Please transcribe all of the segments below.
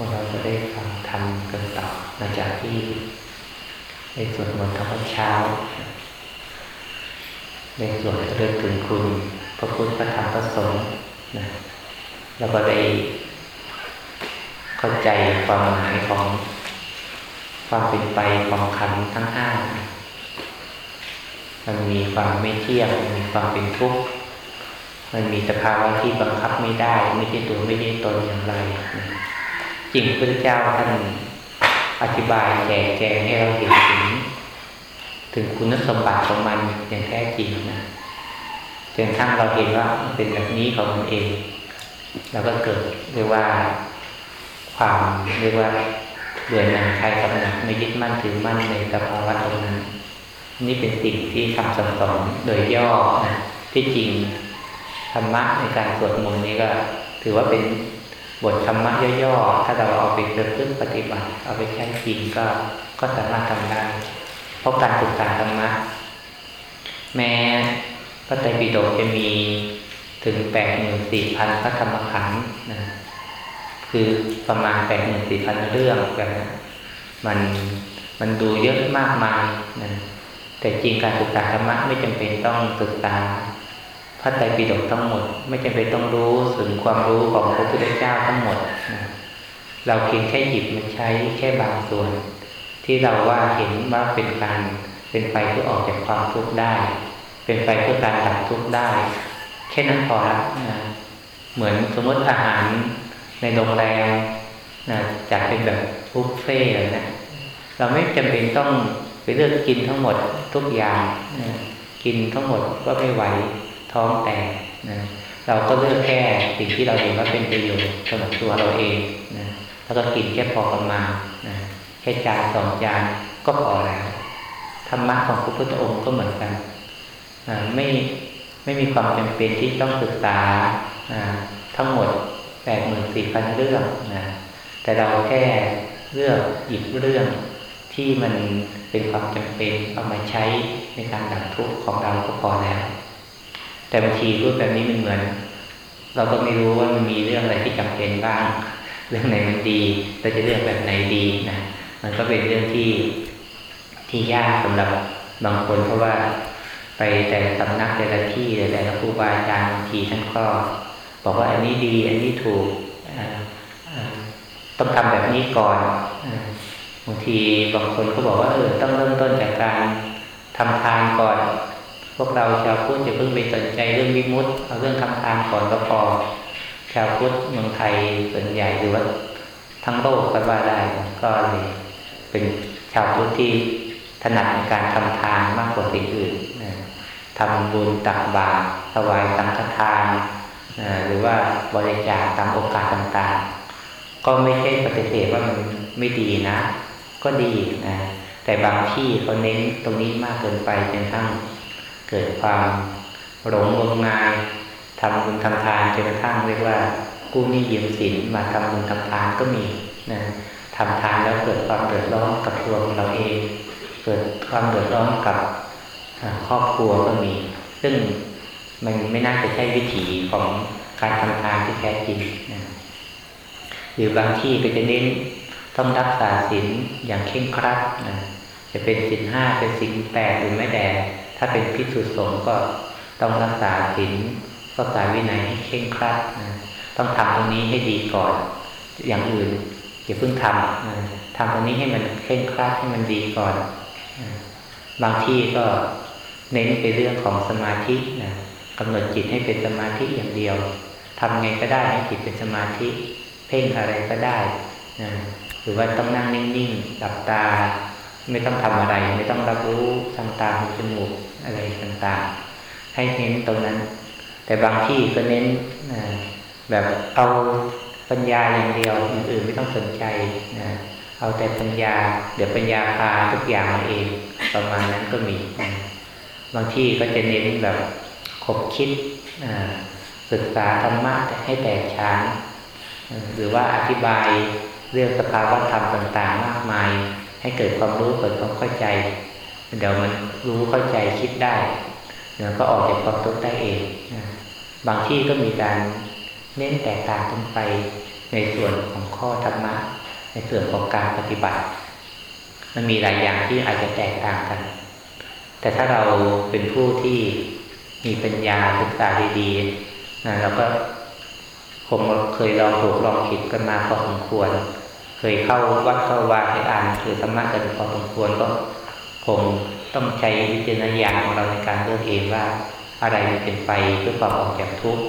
ว่าเราจะได้ฟังธรรมกันต่อหลังจากที่ได้สวดมนต์ทั้งวันเช้าได้สวดเรื่องถึงคุณพระพุทธพระธรรมพระสงฆ์นะแล้วก็ได้เข้าใจความหมายของความเป็นไปของขันทั้งห้ามันมีความไม่เที่ยงมันมีความเป็นทุกข์มันมีสภาวะที่บังคับไม่ได้ ไม่ใช่ตัวไม่ใช่ตนอย่างไรนะ จริงพระเจ้าท่านอธิบายแจกแจงให้เราเห็นถึงถึงคุณสมบัติของมันอย่างแท้จริงนะจนทั้งเราเห็นว่าเป็นแบบนี้ของมันเองเราก็เกิดเรียกว่าความเรียกว่าเบื่อหน่ายคลายกำหนัดไม่ยึดมั่นถือมั่นในสภาวะตรงนั้นนี่เป็นสิ่งที่คำสอนโดยย่อนะที่จริงธรรมะในการสวดมนต์นี้ก็ ถือว่าเป็น บทธรรมะย่อๆ ถ้าเราเอาไปเพิ่มปฏิบัติ เอาไปใช้จริงก็ก็สามารถทำได้ เพราะการศึกษาธรรมะ แม้พระไตรปิฎกจะมีถึงแปดหมื่นสี่พันพระธรรมขันธ์นะ คือประมาณแปดหมื่นสี่พันเรื่องแบบนะมันมันดูเยอะมากมายนะ แต่จริงการศึกษาธรรมะไม่จำเป็นต้องศึกษา พระไตรปิฎกทั้งหมด ไม่จำเป็นต้องรู้ถึงความรู้ของพระพุทธเจ้าทั้งหมดนะเราเพียงแค่หยิบมาใช้แค่บางส่วน ที่เราว่าเห็นว่าเป็นการเป็นไปเพื่อออกจากความทุกข์ได้ เป็นไปเพื่อการดับทุกข์ได้ แค่นั้นพอละนะเหมือนสมมติอาหารในโรงแรมนะจัดเป็นแบบบุฟเฟ่เลยนะเราไม่จำเป็นต้องไปเลือกกินทั้งหมดทุกอย่างนะกินทั้งหมดก็ไม่ไหว ท้องแตกนะเราก็เลือกแค่สิ่งที่เราเห็นว่าเป็นประโยชน์สำหรับตัวเราเองนะแล้วก็กินแค่พอประมาณนะแค่จานสองจานก็พอแล้วธรรมะของพระพุทธองค์ก็เหมือนกันไม่ไม่มีความจำเป็นที่ต้องศึกษาทั้งหมดแปดหมื่นสี่พันเรื่องนะแต่เราแค่เลือกหยิบเรื่องที่มันเป็นความจำเป็นเอามาใช้ในการดับทุกข์ของเราก็พอแล้ว แต่บางทีรูปแบบนี้มันเหมือน เราก็ไม่รู้ว่ามันมีเรื่องอะไรที่จำเป็นบ้าง เรื่องไหนมันดีเราจะเลือกแบบไหนดีนะมันก็เป็นเรื่องที่ที่ยากสำหรับบางคนเพราะว่าไปแต่สำนักแต่ละที่แต่ละครูบาอาจารย์บางทีท่านก็ บอกว่าอันนี้ดี อันนี้ถูกต้องทำแบบนี้ก่อนบางทีบางคนก็บอกว่าเออต้องเริ่มต้นจากการทำทานก่อน วกเราชาวพุทธจะเพิ่งไปสนใจเรื่องวิมุตต์เอาเรื่องทำทานก่อนก็พอชาวพุทธเมืองไทยส่วนใหญ่หรือว่าทั้งโลกก็ว่าได้ก็เลยเป็นชาวพุทธที่ถนัดในการทำทานมากกว่าสิ่งอื่นทำบุญตักบาตรถวายสังฆทานหรือว่าบริจาคตามโอกาสต่างๆ ก็ไม่ใช่ปฏิเสธว่ามันไม่ดีนะ ก็ดีนะแต่บางที่เขาเน้นตรงนี้มากเกินไปจนทั้ง เกิดความหลงงมงายทำบุญทำทานจนกระทั่งเรียกว่ากู้หนี้ยืมสินมาทำบุญทำทานก็มีนะทำทานแล้วเกิดความเดือดร้อนกับตัวของเราเอง เกิดความเดือดร้อนกับครอบครัวก็มี ซึ่งมันไม่น่าจะใช่วิถีของการทำทานที่แท้จริงนะหรือบางที่ก็จะเน้นต้องรักษาศีลอย่างเคร่งครัดนะจะเป็นศีลห้าเป็นศีลแปดหรือไม่แต่ ถ้าเป็นพิสุสงก็ต้องรักษาศีลรักษาวินัยให้เคร่งครัดนะต้องทำตรงนี้ให้ดีก่อน อย่างอื่นอย่าเพิ่งทำนะทำตรงนี้ให้มันเคร่งครัดให้มันดีก่อนนะบางที่ก็เน้นไปเรื่องของสมาธินะกำหนดจิตให้เป็นสมาธิอย่างเดียวทำไงก็ได้ให้จิตเป็นสมาธิ เพ่งอะไรก็ได้นะหรือว่าต้องนั่งนิ่งๆหลับตา ไม่ต้องทำอะไร ไม่ต้องรับรู้ทางตาหูจมูกอะไรต่างๆ ให้เน้นตรงนั้น แต่บางที่ก็เน้นแบบเอาปัญญาอย่างเดียวอย่างอื่นไม่ต้องสนใจนะเอาแต่ปัญญา เดี๋ยวปัญญาพาทุกอย่างมาเองประมาณนั้นก็มี บางที่ก็จะเน้นแบบขบคิดศึกษาธรรมะให้แตกฉานหรือว่าอธิบายเรื่องสภาวะธรรมต่างๆ มากมาย ให้เกิดความรู้เกิดความเข้าใจ เดี๋ยวมันรู้เข้าใจคิดได้เดี๋ยวก็ออกจากความทุกข์ได้เองบางที่ก็มีการเน้นแตกต่างกันไปในส่วนของข้อธรรมะ ในส่วนของการปฏิบัติ มันมีหลายอย่างที่อาจจะแตกต่างกัน แต่ถ้าเราเป็นผู้ที่มีปัญญาศึกษาดีๆนะเราก็คงเคยลองถูกลองผิดกันมาพอสมควร เคยเข้าวัดเข้าวาให้อ่านคือธรรมะกันพอสมควรก็คงต้องใช้วิจารณญาณของเราในการเลือกเองว่า อะไรเป็นไปเพื่อความออกจากทุกข์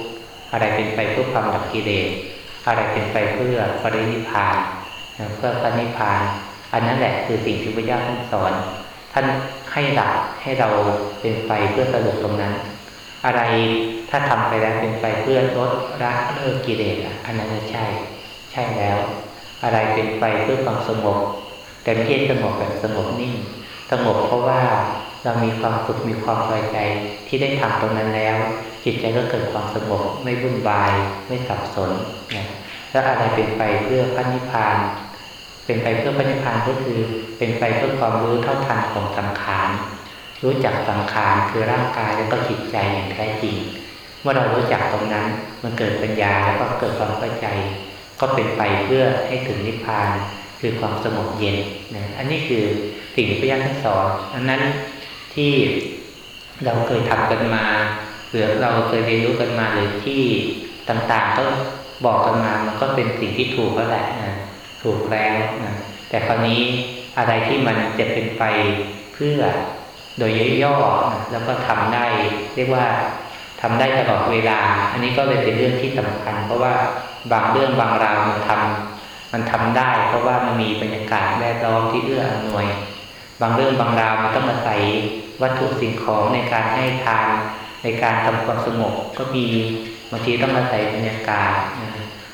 อะไรเป็นไปเพื่อความดับกิเลสอะไรเป็นไปเพื่อปรินิพานเพื่อพระนิพพาน อันนั้นแหละคือสิ่งที่พระเจ้าท่านสอน ท่านให้หลักให้เราเป็นไปเพื่อสรุปตรงนั้น อะไรถ้าทำไปแล้วเป็นไปเพื่อลดละเลิกกิเลสอันนั้นจะใช่ ใช่แล้ว อะไรเป็นไปเพื่อความสงบ แต่ไม่ใช่สงบแบบสงบนิ่ง สงบเพราะว่าเรามีความสุขมีความพอใจที่ได้ทำตรงนั้นแล้ว จิตใจก็เกิดความสงบไม่วุ่นวาย ไม่สับสนนะแล้วอะไรเป็นไปเพื่อพระนิพพาน เป็นไปเพื่อพระนิพพานก็คือ เป็นไปเพื่อความรู้เท่าทันของสังขารรู้จักสังขารคือร่างกายแล้วก็จิตใจอย่างแท้จริง เมื่อเรารู้จักตรงนั้นมันเกิดปัญญาแล้วก็เกิดความเข้าใจ ก็เป็นไปเพื่อให้ถึงนิพพานคือความสงบเย็นนะอันนี้คือสิ่งที่พระยาท่านสอนอันนั้นที่เราเคยทำกันมาหรือเราเคยเรียนรู้กันมาหรือที่ต่างๆก็บอกกันมามันก็เป็นสิ่งที่ถูกแล้วแหละนะถูกแล้วนะแต่คราวนี้อะไรที่มันจะเป็นไปเพื่อโดยย่อๆนะแล้วก็ทำได้ เรียกว่า ทำได้ตลอดเวลา อันนี้ก็เลยเป็นเรื่องที่สำคัญ เพราะว่าบางเรื่องบางราวมันทำมันทำได้ เพราะว่ามันมีบรรยากาศแวดล้อมที่เอื้ออำนวย บางเรื่องบางราวมันต้องอาศัยวัตถุสิ่งของในการให้ทานในการทำความสงบก็มีบางทีต้องอาศัยบรรยากาศ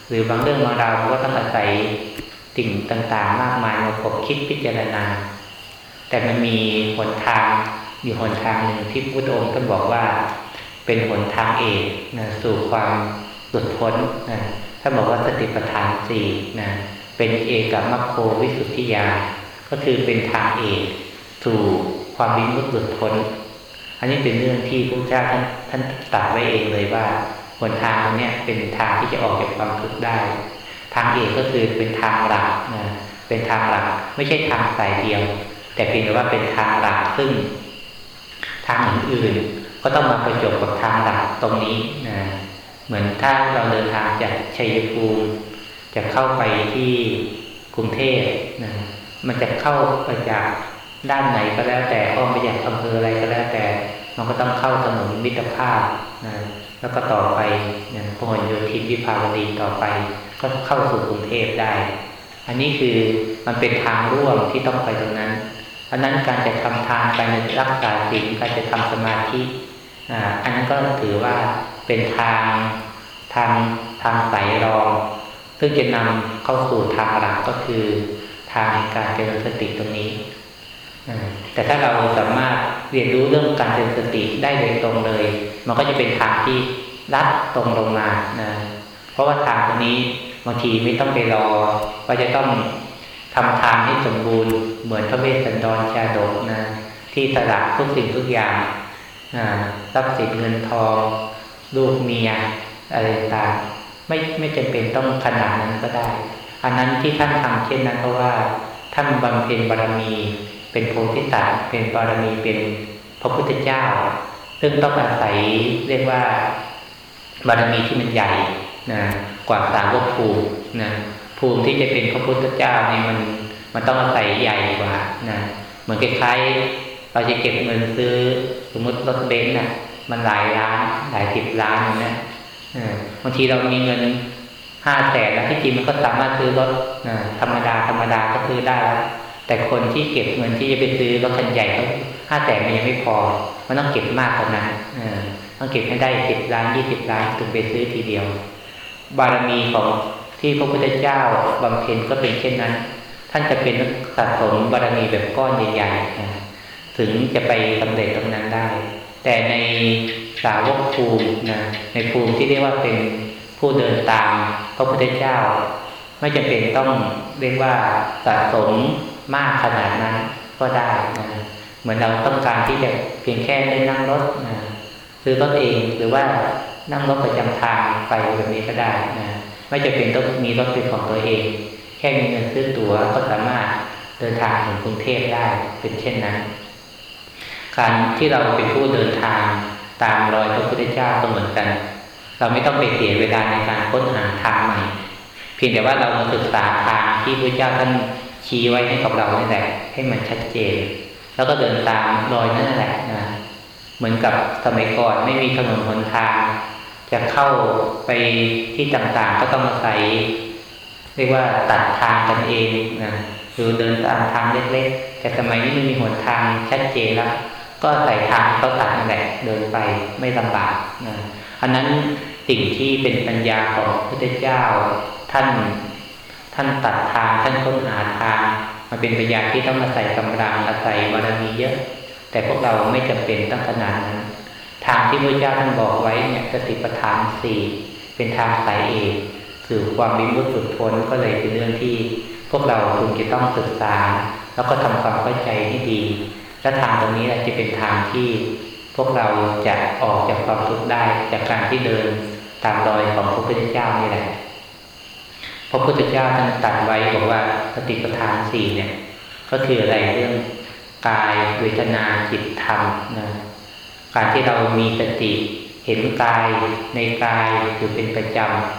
หรือบางเรื่องบางราวก็ต้องอาศัยสิ่งต่างๆ มากมายมาคบคิดพิจารณา แต่มันมีหนทางอยู่หนทางหนึ่งที่พุทธองค์ก็บอกว่า เป็นหนทางเอกนะสู่ความหลุดพ้นนะถ้าบอกว่าสติปัฏฐานสี่นะเป็นเอกมัคโควิสุทธิยา ก็คือเป็นทางเอกสู่ความวิมุตติหลุดพ้น อันนี้เป็นเรื่องที่พระเจ้าท่านท่านตัดไว้เองเลยว่าหนทางเนี้ยเป็นทางที่จะออกจากความทุกข์ได้ ทางเอกก็คือเป็นทางหลักนะเป็นทางหลักไม่ใช่ทางสายเดียว แต่เพียงแต่ว่าเป็นทางหลักซึ่ง ทางอื่นๆ ก็ต้องมาประจบกับทางหลักตรงนี้นะเหมือนถ้าเราเดินทางจากชัยภูมิจะเข้าไปที่กรุงเทพนะมันจะเข้าไปจากด้านไหนก็แล้วแต่อ้อมไปจากอำเภออะไรก็แล้วแต่ มันก็ต้องเข้าถนนมิตรภาพนะแล้วก็ต่อไปเนี่ยพหลโยธินวิภาวดีต่อไป ก็เข้าสู่กรุงเทพได้ อันนี้คือมันเป็นทางร่วมที่ต้องไปตรงนั้นอันนั้นการจะทำทานไปในรักษาศีลการจะทำสมาธิ อันนั้นก็ถือว่าเป็นทางทางทางสายรอง ซึ่งจะนำเข้าสู่ทางหลักก็คือทางการเจริญสติตรงนี้แต่ถ้าเราสามารถเรียนรู้เรื่องการเจริญสติได้โดยตรงเลย มันก็จะเป็นทางที่ลัดตรงลงมานะเพราะว่าทางตรงนี้บางทีไม่ต้องไปรอว่าจะต้องทำทางให้สมบูรณ์เหมือนพระเวสสันดรชาดกนะ ที่สละทุกสิ่งทุกอย่าง ทรัพย์สินเงินทองลูกเมียอะไรต่างไม่ไม่จำเป็นต้องขนาดนั้นก็ได้ อันนั้นที่ท่านทำเช่นนั้นเพราะว่าท่านบำเพ็ญบารมี เป็นโพธิสัตว์เป็นบารมีเป็นพระพุทธเจ้า ซึ่งต้องอาศัยเรียกว่าบารมีที่มันใหญ่นะกว่าสาวกภูมินะภูมิที่จะเป็นพระพุทธเจ้านี่มันมันต้องอาศัยใหญ่กว่านะเหมือนคล้ายๆ เราจะเก็บเงินซื้อสมมติรถเบนซ์น่ะ มันหลายล้านหลายสิบล้านนะบางทีเรามีเงินห้าแสนแล้วที่จริงมันก็สามารถซื้อรถธรรมดาธรรมดาก็ซื้อได้แล้วแต่คนที่เก็บเงินที่จะไปซื้อรถคันใหญ่เขาห้าแสนมันยังไม่พอ มันต้องเก็บมากกว่านั้นต้องเก็บให้ได้สิบล้านยี่สิบล้านถึงไปซื้อทีเดียว บารมีของที่พระพุทธเจ้าบำเพ็ญก็เป็นเช่นนั้น ท่านจะเป็นสะสมบารมีแบบก้อนใหญ่ๆ ถึงจะไปสำเร็จตรงนั้นได้ แต่ในสาวกภูมินะในภูมิที่เรียกว่าเป็นผู้เดินตามพระพุทธเจ้า ไม่จำเป็นต้องเรียกว่าสะสมมากขนาดนั้นก็ได้นะเหมือนเราต้องการที่จะเพียงแค่ได้นั่งรถนะซื้อรถเองหรือว่านั่งรถประจำทางไปแบบนี้ก็ได้นะไม่จะเป็นต้องมีรถเป็นของตัวเอง แค่มีเงินซื้อตั๋วก็สามารถเดินทางถึงกรุงเทพได้เป็นเช่นนั้น การที่เราเป็นผู้เดินทางตามรอยพระพุทธเจ้าก็เหมือนกัน เราไม่ต้องไปเสียเวลาในการค้นหาทางใหม่ เพียงแต่ว่าเรามาศึกษาทางที่พระเจ้าท่านชี้ไว้ให้กับเรานี่แหละให้มันชัดเจน แล้วก็เดินตามรอยนั่นแหละนะเหมือนกับสมัยก่อนไม่มีถนนหนทาง จะเข้าไปที่ต่างๆ ก็ต้องมาใส่เรียกว่าตัดทางกันเองนะหรือเดินตามทางเล็กๆ แต่สมัยนี้มันมีหนทางชัดเจนแล้ว ก็ใส่ทางเขาตัดนั่นแหละเดินไปไม่ลำบากนะอันนั้นสิ่งที่เป็นปัญญาของพระพุทธเจ้า ท่านท่านตัดทางท่านค้นหาทางมันเป็นปัญญาที่ต้องมาใส่กำลังอาศัยบารมีเยอะ แต่พวกเราไม่จำเป็นต้องขนาดนั้น ทางที่พระเจ้าท่านบอกไว้เนี่ยสติปัฏฐานสี่เป็นทางสายเอกคือความวิมุตติพ้นก็เลยเป็นเรื่องที่ พวกเราควรจะต้องศึกษา แล้วก็ทำความเข้าใจให้ดี และทางตรงนี้แหละจะเป็นทางที่พวกเราจะออกจากความทุกข์ได้ จากการที่เดินตามรอยของพระพุทธเจ้านี่แหละพระพุทธเจ้าท่านตัดไว้บอกว่าสติปัฏฐานสี่เนี่ย ก็คืออะไรเรื่องกายเวทนาจิตธรรมนะการที่เรามีสติเห็นกายในกายอยู่เป็นประจ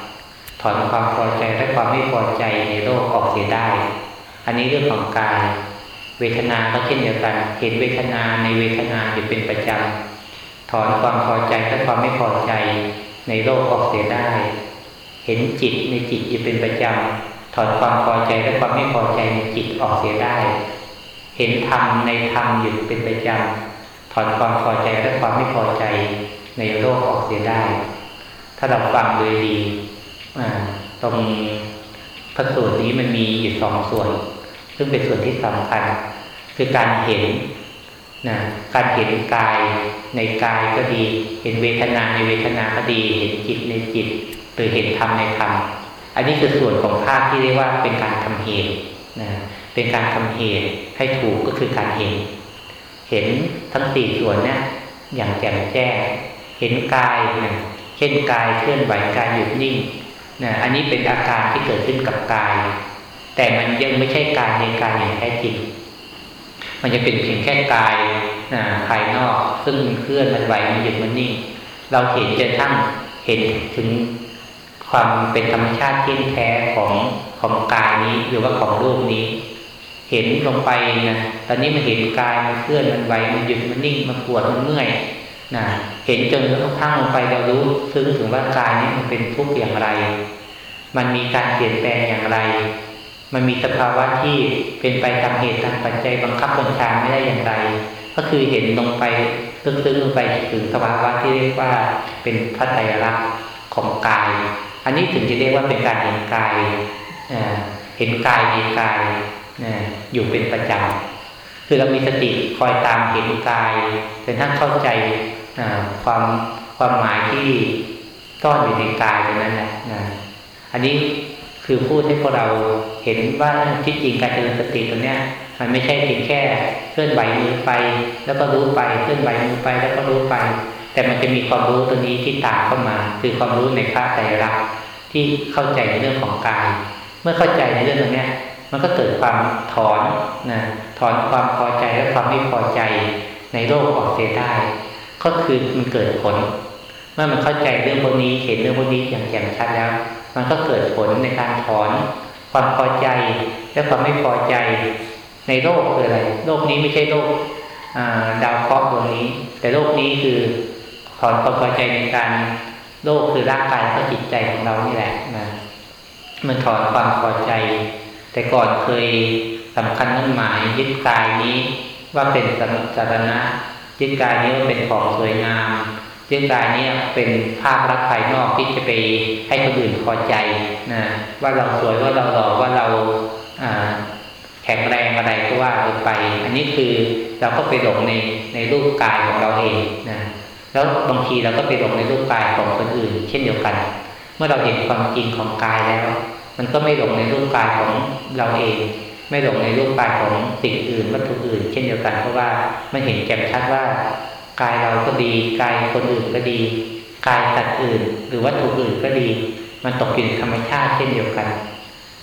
ำถอนความพอใจและความไม่พอใจในโลกออกเสียได้ อันนี้เรื่องของกาย เวทนาก็เช่นเดียวกัน เห็นเวทนาในเวทนาอยู่เป็นประจำถอนความพอใจและความไม่พอใจในโลกออกเสียได้ เห็นจิตในจิตอยู่เป็นประจำถอนความพอใจและความไม่พอใจในจิตออกเสียได้ เห็นธรรมในธรรมอยู่เป็นประจำถอนความพอใจและความไม่พอใจในโลกออกเสียได้ ถ้าเราฟังโดยดีตรงพระสูตรนี้มันมีอยู่สองส่วน ซึ่งเป็นส่วนที่สำคัญ คือการเห็นนะการเห็นกายในกายก็ดี เห็นเวทนาในเวทนาก็ดี เห็นจิตในจิตรือเห็นธรรมในธรรม อันนี้คือส่วนของภาคที่เรียกว่าเป็นการทำเหตุนะเป็นการทำเหตุให้ถูกก็คือการเห็น เห็นทั้งสี่ส่วนเนี่ยอย่างแจ่มแจ้ง เห็นกายนะเช่นกายเคลื่อนไหวกายหยุดนิ่งนะอันนี้เป็นอาการที่เกิดขึ้นกับกาย แต่มันยังไม่ใช่กายในกายอย่างแท้จริง มันจะเป็นเพียงแค่กายนะภายนอกซึ่งเคลื่อนมันไหวมันหยุดมันนิ่งเราเห็นจนทั้งเห็นถึงความเป็นธรรมชาติที่แท้ของของกายนี้หรือว่าของรูปนี้ เห็นลงไปนะตอนนี้มันเห็นกายมันเคลื่อนมันไหวมันหยุดมันนิ่งมันปวดมันเมื่อยนะเห็นจนกระทั่งลงไปเรารู้ซึ้งถึงว่ากายนี้มันเป็นทุกข์อย่างไร มันมีการเปลี่ยนแปลงอย่างไร มันมีสภาวะที่เป็นไปตามเหตุตามปัจจัยบังคับบัญชาไม่ได้อย่างไร ก็คือเห็นลงไปซึ้งๆลงไปถึงสภาวะที่เรียกว่าเป็นพระไตรลักษณ์ของกาย อันนี้ถึงจะเรียกว่าเป็นการเห็นกายเห็นกายในกายอยู่เป็นประจำคือเรามีสติคอยตามเห็นกายแต่ท่านเข้าใจความความหมายที่ซ่อนอยู่ในกายตรงนั้นแหละอันนี้คือพูดให้พวกเรา เห็นว่าที่จริงการเจริญสติตรงนี้มันไม่ใช่เพียงแค่เคลื่อนไหวมือไป แล้วก็รู้ไปเคลื่อนไหวมือไปแล้วก็รู้ไป แต่มันจะมีความรู้ตัวนี้ที่ตามเข้ามา คือความรู้ในพระไตรลักษณ์ที่เข้าใจในเรื่องของกาย เมื่อเข้าใจในเรื่องตรงนี้มันก็เกิดความถอนนะถอนความพอใจและความไม่พอใจในโลกออกเสียได้ ก็คือมันเกิดผล เมื่อมันเข้าใจเรื่องพวกนี้เห็นเรื่องพวกนี้อย่างแจ่มชัดแล้ว มันก็เกิดผลในการถอน ความพอใจและความไม่พอใจในโลกคืออะไร โลกนี้ไม่ใช่โลกดาวเคราะห์ดวงนี้ แต่โลกนี้คือถอนความพอใจในการโลกคือร่างกายและจิตใจของเรานี่แหละนะมันถอนความพอใจ แต่ก่อนเคยสำคัญนั่นหมายยึดกายนี้ว่าเป็นสารณะยึดกายนี้ว่าเป็นของสวยงาม ยึดกายนี้เป็นภาพลักษณ์ภายนอกที่จะไปให้คนอื่นพอใจนะว่าเราสวยว่าเราหล่อว่าเราแข็งแรงอะไรก็ว่าไป อันนี้คือเราก็ไปหลงในในรูปกายของเราเองนะแล้วบางทีเราก็ไปหลงในรูปกายของคนอื่น เช่นเดียวกัน เมื่อเราเห็นความจริงของกายแล้ว มันก็ไม่หลงในรูปกายของเราเอง ไม่หลงในรูปกายของสิ่งอื่นวัตถุอื่น เช่นเดียวกันเพราะว่ามันเห็นแจ่มชัดว่า กายเราก็ดีกายคนอื่นก็ดี กายสัตว์อื่น หรือวัตถุอื่นก็ดี มันตกอยู่ในธรรมชาติเช่นเดียวกัน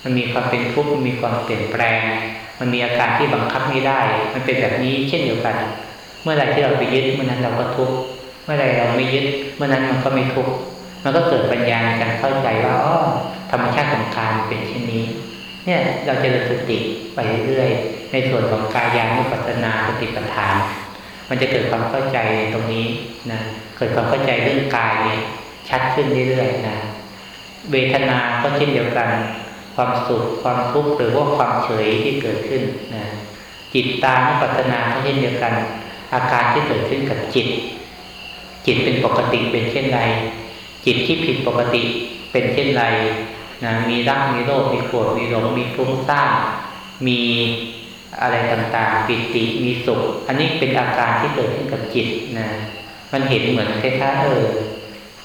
มันมีความเป็นทุกข์มันมีความเปลี่ยนแปลง มันมีอาการที่บังคับไม่ได้ มันเป็นแบบนี้เช่นเดียวกัน เมื่อไรที่เราไปยึดเมื่อนั้นเราก็ทุกข์เมื่อไรเราไม่ยึดเมื่อนั้นมันก็ไม่ทุกข์มันก็เกิดปัญญาในการเข้าใจว่าอ๋อธรรมชาติของการเป็นเช่นนี้เนี่ยเราจะเริญสติไปเรื่อยๆในส่วนของกายานุปัสสนาสติปัฏฐาน มันจะเกิดความเข้าใจตรงนี้นะเกิดความเข้าใจเรื่องกายเนี่ยชัดขึ้นเรื่อยๆนะเวทนาก็เช่นเดียวกัน ความสุขความทุกข์หรือว่าความเฉยที่เกิดขึ้นนะจิตตานุปัสสนาก็เช่นเดียวกัน อาการที่เกิดขึ้นกับจิต จิตเป็นปกติเป็นเช่นไร จิตที่ผิดปกติเป็นเช่นไรนะมีรักมีโลภมีโกรธมีหลงมีฟุ้งซ่านมี อะไรต่างๆ ปิติมีสุข อันนี้เป็นอาการที่เกิดขึ้นกับจิตนะ มันเห็นเหมือนคล้ายๆเออ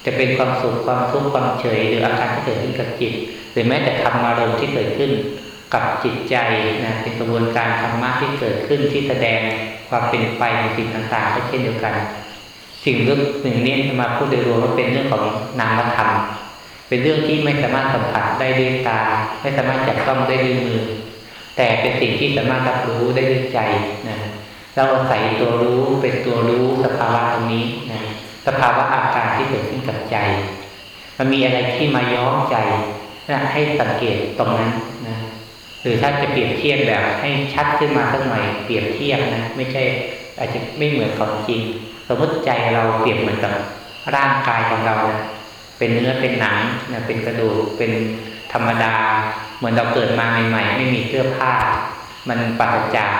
จะเป็นความสุขความทุกข์ความเฉย หรืออาการที่เกิดขึ้นกับจิต หรือแม้แต่ธรรมารมณ์ที่เกิดขึ้นกับจิตใจนะเป็นกระบวนการธรรมะที่เกิดขึ้นที่แสดงความเป็นไปของสิ่งต่างๆก็เช่นเดียวกัน สิ่งเรื่องหนึ่งนี้มาพูดโดยรวมว่าเป็นเรื่องของนามธรรม เป็นเรื่องที่ไม่สามารถสัมผัสได้ด้วยตา ไม่สามารถจับต้องได้ด้วยมือ แต่เป็นสิ่งที่สามารถรับรู้ได้ด้วยใจนะเราอาศัยตัวรู้เป็นตัวรู้สภาวะตรงนี้นะสภาวะอาการที่เกิดขึ้นกับใจ มันมีอะไรที่มาย้อมใจนะให้สังเกตตรงนั้นนะหรือถ้าจะเปรียบเทียบแบบให้ชัดขึ้นมาสักหน่อยเปรียบเทียบนะไม่ใช่อาจจะไม่เหมือนของจริง สมมติใจเราเปรียบเหมือนกับร่างกายของเราเป็นเนื้อเป็นหนังนะเป็นกระดูกเป็น ธรรมดา เหมือนเราเกิดมาใหม่ๆไม่มีเสื้อผ้า มันปราศจาก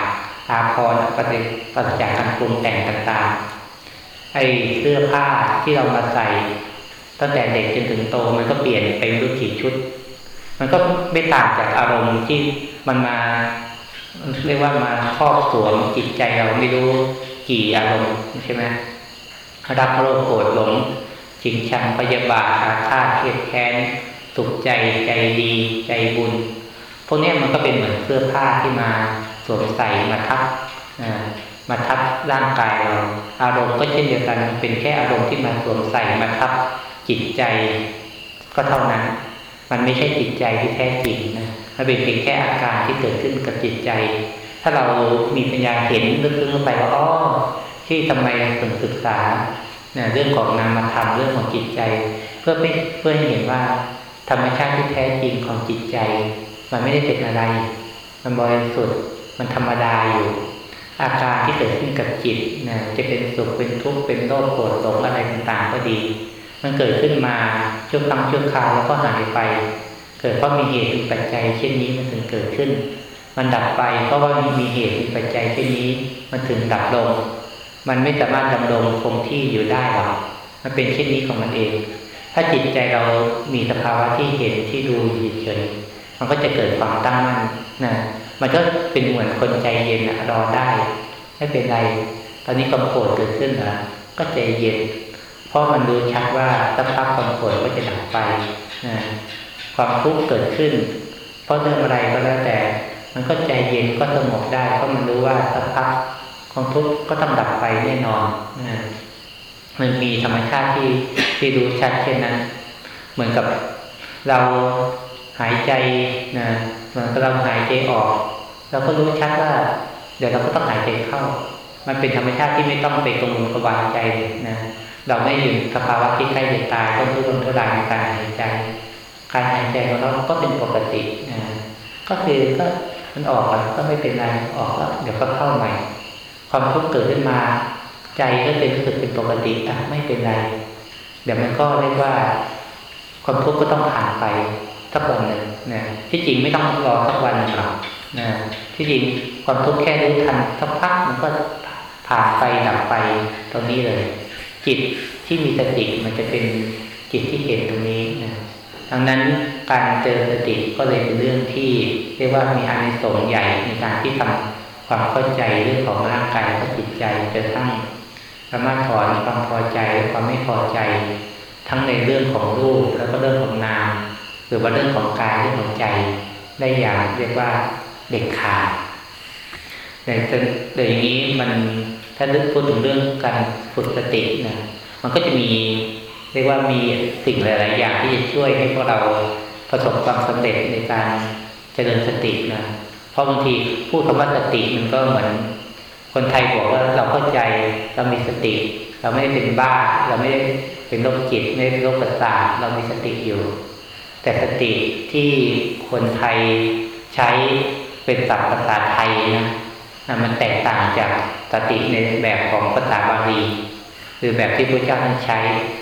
อาภรณ์ปราศจากการปรุงแต่งต่างๆไอ้เสื้อผ้าที่เรามาใส่ตั้งแต่เด็กจนถึงโตมันก็เปลี่ยนไปรู้กี่ชุด มันก็ไม่ต่างจากอารมณ์ที่มันมาเรียกว่ามาครอบสวมจิตใจเราไม่รู้กี่อารมณ์ใช่ไหมรักโลภโกรธหลงจริงชังพยาบาทอาฆาตเครียดแค้น สุขใจใจดีใจบุญ พวกนี้มันก็เป็นเหมือนเสื้อผ้าที่มาสวมใส่มาทับมาทับร่างกายเรา อารมณ์ก็เช่นเดียวกันเป็นแค่อารมณ์ที่มาสวมใส่มาทับจิตใจก็เท่านั้น มันไม่ใช่จิตใจที่แท้จริงนะมันเป็นเพียงแค่อาการที่เกิดขึ้นกับจิตใจ ถ้าเรามีปัญญาเห็นลึกๆลงไปว่าอ๋อที่ทำไมถึงศึกษาเรื่องของนามธรรมเรื่องของจิตใจ เพื่อเพื่อให้เห็นว่า รรมชาติที่แท้จริงของจิตใจ มันไม่ได้เป็นอะไร มันบริสุทธิ์มันธรรมดาอยู่ อาการที่เกิดขึ้นกับจิตนะจะเป็นสุขเป็นทุกข์เป็นโลภโกรธหลงอะไรต่างๆก็ดี มันเกิดขึ้นมาชั่วครั้งชั่วคราวแล้วก็หายไป เกิดเพราะมีเหตุมีปัจจัยเช่นนี้มันถึงเกิดขึ้น มันดับไปเพราะว่ามีเหตุมีปัจจัยเช่นนี้ มันถึงดับลง มันไม่สามารถดำรงคงที่อยู่ได้หรอกมันเป็นเช่นนี้ของมันเอง ถ้าจิตใจเรามีสภาวะที่เห็นที่ดูเฉยมันก็จะเกิดความตั้งมั่นนะมันก็เป็นเหมือนคนใจเย็นนะรอได้ไม่เป็นไร ตอนนี้ความโกรธเกิดขึ้นนะก็ใจเย็น เพราะมันดูชัดว่าสักพักความโกรธก็จะดับไปนะความทุกข์เกิดขึ้น เพราะเรื่องอะไรก็แล้วแต่ มันก็ใจเย็นก็สงบได้เพราะมันรู้ว่าสักพักของทุกข์ก็ต้องดับไปแน่นอนนะ มันมีธรรมชาติที่ที่รู้ชัดเช่นนั้น เหมือนกับเราหายใจนะเหมือนกับเราหายใจออกเราก็รู้ชัดว่า เดี๋ยวเราก็ต้องหายใจเข้า มันเป็นธรรมชาติที่ไม่ต้องไปกังวลกวายใจเลยนะเราไม่อยู่สภาวะที่ใกล้จะตายต้องรู้ลมทุรายในการหายใจ การหายใจของเราก็เป็นปกตินะก็คือก็มันออกแล้วก็ไม่เป็นไรออกแล้วเดี๋ยวก็เข้าใหม่ ความทุกข์เกิดขึ้นมา ใจก็เป็นรู้สึกเป็นปกติอะไม่เป็นไร เดี๋ยวมันก็เรียกว่า ความทุกข์ก็ต้องผ่านไปสักวันหนึ่งนะที่จริงไม่ต้องรอสักวันหรอกนะที่จริงความทุกข์แค่รู้ทันสักพักมันก็ผ่านไปดับไปตรงนี้เลย จิตที่มีสติมันจะเป็นจิตที่เห็นตรงนี้นะดังนั้นการเจริญสติก็เลยเป็นเรื่องที่เรียกว่ามีอานิสงส์ใหญ่ในการที่ทำความเข้าใจเรื่องของร่างกายและจิตใจจะทั้ง สามารถถอนความพอใจและความไม่พอใจ ทั้งในเรื่องของรูปแล้วก็เรื่องของนาม หรือว่าเรื่องของกายเรื่องของใจ ได้อย่างเรียกว่าเด็ดขาดแต่แต่อย่างนี้มันถ้าลึกพูดถึงเรื่องการฝึกสตินะมันก็จะมีเรียกว่ามีสิ่งหลาย ๆ อย่างที่จะช่วยให้พวกเราประสบความสำเร็จในการเจริญสตินะเพราะบางทีพูดคำว่าสติมันก็เหมือน คนไทยบอกว่าเราเข้าใจเรามีสติ เราไม่ได้เป็นบ้า เราไม่ได้เป็นโรคจิตไม่ได้เป็นโรคประสาทเรามีสติอยู่ แต่สติที่คนไทยใช้เป็นศัพท์ภาษาไทยนะมันแตกต่างจากสติในแบบของภาษาบาลีหรือแบบที่พระเจ้าท่านใช้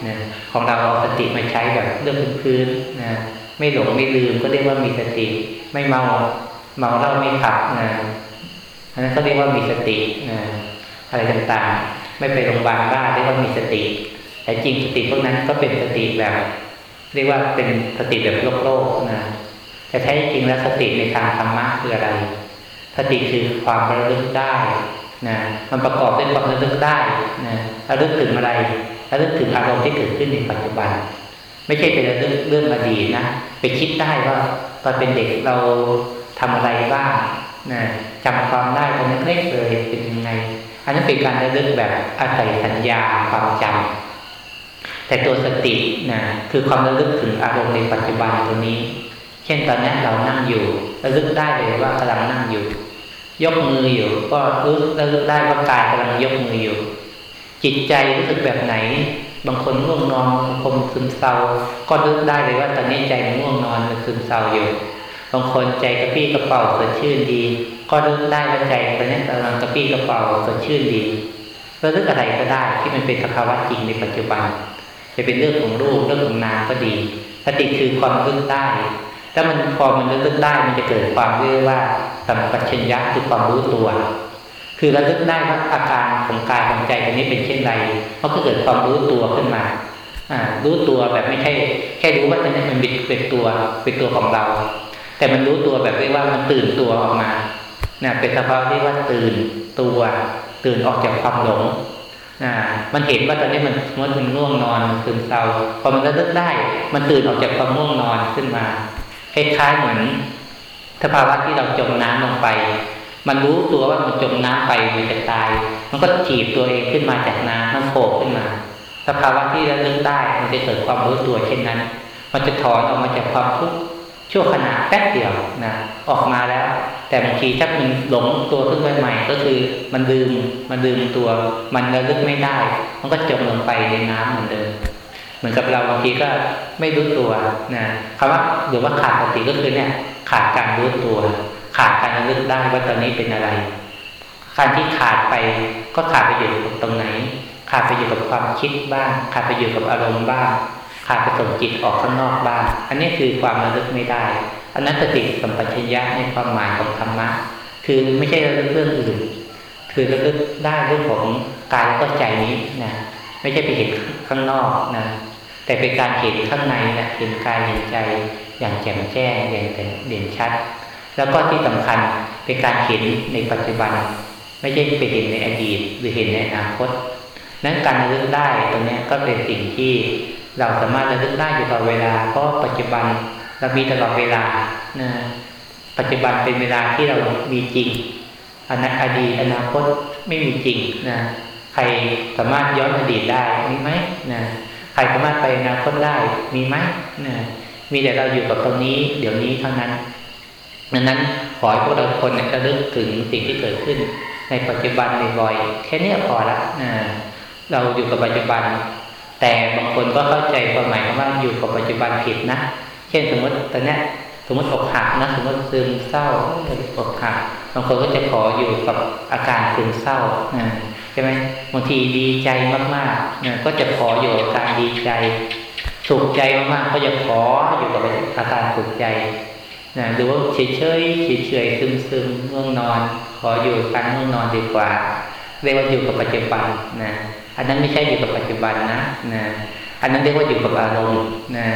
นะของเราเอาสติมาใช้แบบเรื่องพื้นๆนะไม่หลงไม่ลืมก็เรียกว่ามีสติ ไม่เมาเมาเราไม่ขับนะันนั้นก็เรียกว่ามีสตินะอะไรต่างๆ ไม่ไปโรงพยาบาลบ้าเรียกว่ามีสติ แต่จริงสติพวกนั้นก็เป็นสติแบบ เรียกว่าเป็นสติแบบโลกโลกนะแต่แท้จริงแล้วสติในทางธรรมะคืออะไร สติคือความระลึกได้นะมันประกอบด้วยความระลึกได้นะระลึกถึงอะไรระลึกถึงอารมณ์ที่เกิดขึ้นในปัจจุบัน ไม่ใช่เป็นระลึกเรื่องอดีตนะไปคิดได้ว่าตอนเป็นเด็กเราทำอะไรบ้างนะ จำความได้ตอนเล็กๆเลยเป็นยังไง อันนั้นเป็นการระลึกแบบอาศัยสัญญาความจำแต่ตัวสตินะคือความระลึกถึงอารมณ์ในปัจจุบันตัวนี้ เช่นตอนนี้เรานั่งอยู่ ระลึกได้เลยว่ากำลังนั่งอยู่ ยกมืออยู่ ก็รู้รู้ได้ว่ากายกำลังยกมืออยู่ จิตใจรู้สึกแบบไหน บางคนง่วงนอนบางคนซึมเศร้า ก็รู้ได้เลยว่าตอนนี้ใจมันง่วงนอนมันซึมเศร้าอยู่บางคนใจกระปี้กระเป๋าสดชื่นดี ก็รู้ได้ว่าใจตอนนี้กำลังกระปี้กระเป๋าสดชื่นดีระลึกอะไรก็ได้ที่มันเป็นสภาวะจริงในปัจจุบัน จะเป็นเรื่องของรูปเรื่องของนามก็ดีสติคือความรู้ได้ถ้ามันพอมันรู้ได้มันจะเกิดความเรียกว่าสัมปชัญญะคือความรู้ตัว คือระลึกได้ว่าอาการของกายของใจตรงนี้เป็นเช่นไรเพราะก็เกิดความรู้ตัวขึ้นมารู้ตัวแบบไม่ใช่ แค่รู้ว่าตรงนี้มันเป็นตัวเป็นตัวของเรา แต่มันรู้ตัวแบบเรียกว่ามันตื่นตัวออกมา นี่ยเป็นสภาวะที่ว่าตื่นตัวตื่นออกจากความหลงอ่ามันเห็นว่าตอนนี้มันเมื่อมันง่วงนอนมันซึมเศร้าพอมันระลึกได้ มันตื่นออกจากความง่วงนอนขึ้นมาคล้ายๆเหมือนสภาวะที่เราจมน้ำลงไป มันรู้ตัวว่ามันจมน้ำไปมันจะตาย มันก็จีบตัวเองขึ้นมาจากน้ำมันโผล่ขึ้นมา สภาวะที่ราลึกได้ มันจะเกิดความรู้ตัวเช่นนั้น มันจะถอนออกมาจากความทุกข์ ชั่วขณะแป๊บเดียวนะออกมาแล้ว แต่บางทีถ้ามันหลงตัวขึ้นไปใหม่ก็คือมันลืมมันลืมตัว มันระลึกไม่ได้ มันก็จมลงไปในน้ำเหมือนเดิมเหมือนกับเราบางทีก็ไม่รู้ตัวนะคำว่าหรือว่าขาดสติก็คือเนี่ยขาดการรู้ตัว ขาดการระลึกได้ว่าตอนนี้เป็นอะไร การที่ขาดไปก็ขาดไปอยู่ตรงไหน ขาดไปอยู่กับความคิดบ้าง ขาดไปอยู่กับอารมณ์บ้างาไปส่งจิตออกข้างนอกบ้างอันนี้คือความระลึกไม่ได้อันนั้นสติสัมปชัญญะในความหมายของธรรมะคือไม่ใช่ระลึกเรื่องอื่น คือระลึกได้เรื่องของกายก็ใจนี้นะไม่ใช่ไปเห็นข้างนอกนะแต่เป็นการเห็นข้างในนะเห็นกายเห็นใจอย่างแจ่มแจ้งอย่างเด่นชัด แล้วก็ที่สำคัญเป็นการเห็นในปัจจุบัน ไม่ใช่ไปเห็นในอดีตหรือเห็นในอนาคตนั้นการระลึกได้ตรงนี้ก็เป็นสิ่งที่ เราสามารถระลึกได้อยู่ตลอดเวลา เพราะปัจจุบันเรามีตลอดเวลานะปัจจุบันเป็นเวลาที่เรามีจริงอนาอดีตอนาคตไม่มีจริงนะใครสามารถย้อนอดีตได้มีไหมนะใครสามารถไปอนาคตได้มีไหมนะมีแต่เราอยู่กับตรงนี้ เดี๋ยวนี้เท่านั้นดังนั้นขอให้พวกเราคนระลึกถึงสิ่งที่เกิดขึ้น ในปัจจุบันบ่อยๆแค่นี้พอละนะเราอยู่กับปัจจุบัน แต่บางคนก็เข้าใจความหมายว่าอยู่กับปัจจุบันผิดนะ เช่นสมมติตอนนี้สมมติอกหักนะ สมมติซึมเศร้าอกหักบางคนก็จะขออยู่กับอาการซึมเศร้าใช่ไหมบางทีดีใจมากๆก็จะขออยู่กับการดีใจสุขใจมากๆก็จะขออยู่กับอาการสุขใจนะหรือว่าเฉยเฉยเฉยซึมซึมง่วงนอน ขออยู่การง่วงนอนดีกว่า เรียกว่าอยู่กับปัจจุบันนะอันนั้นไม่ใช่อยู่กับปัจจุบันนะนะอันนั้นเรียกว่าอยู่กับอารมณ์นะ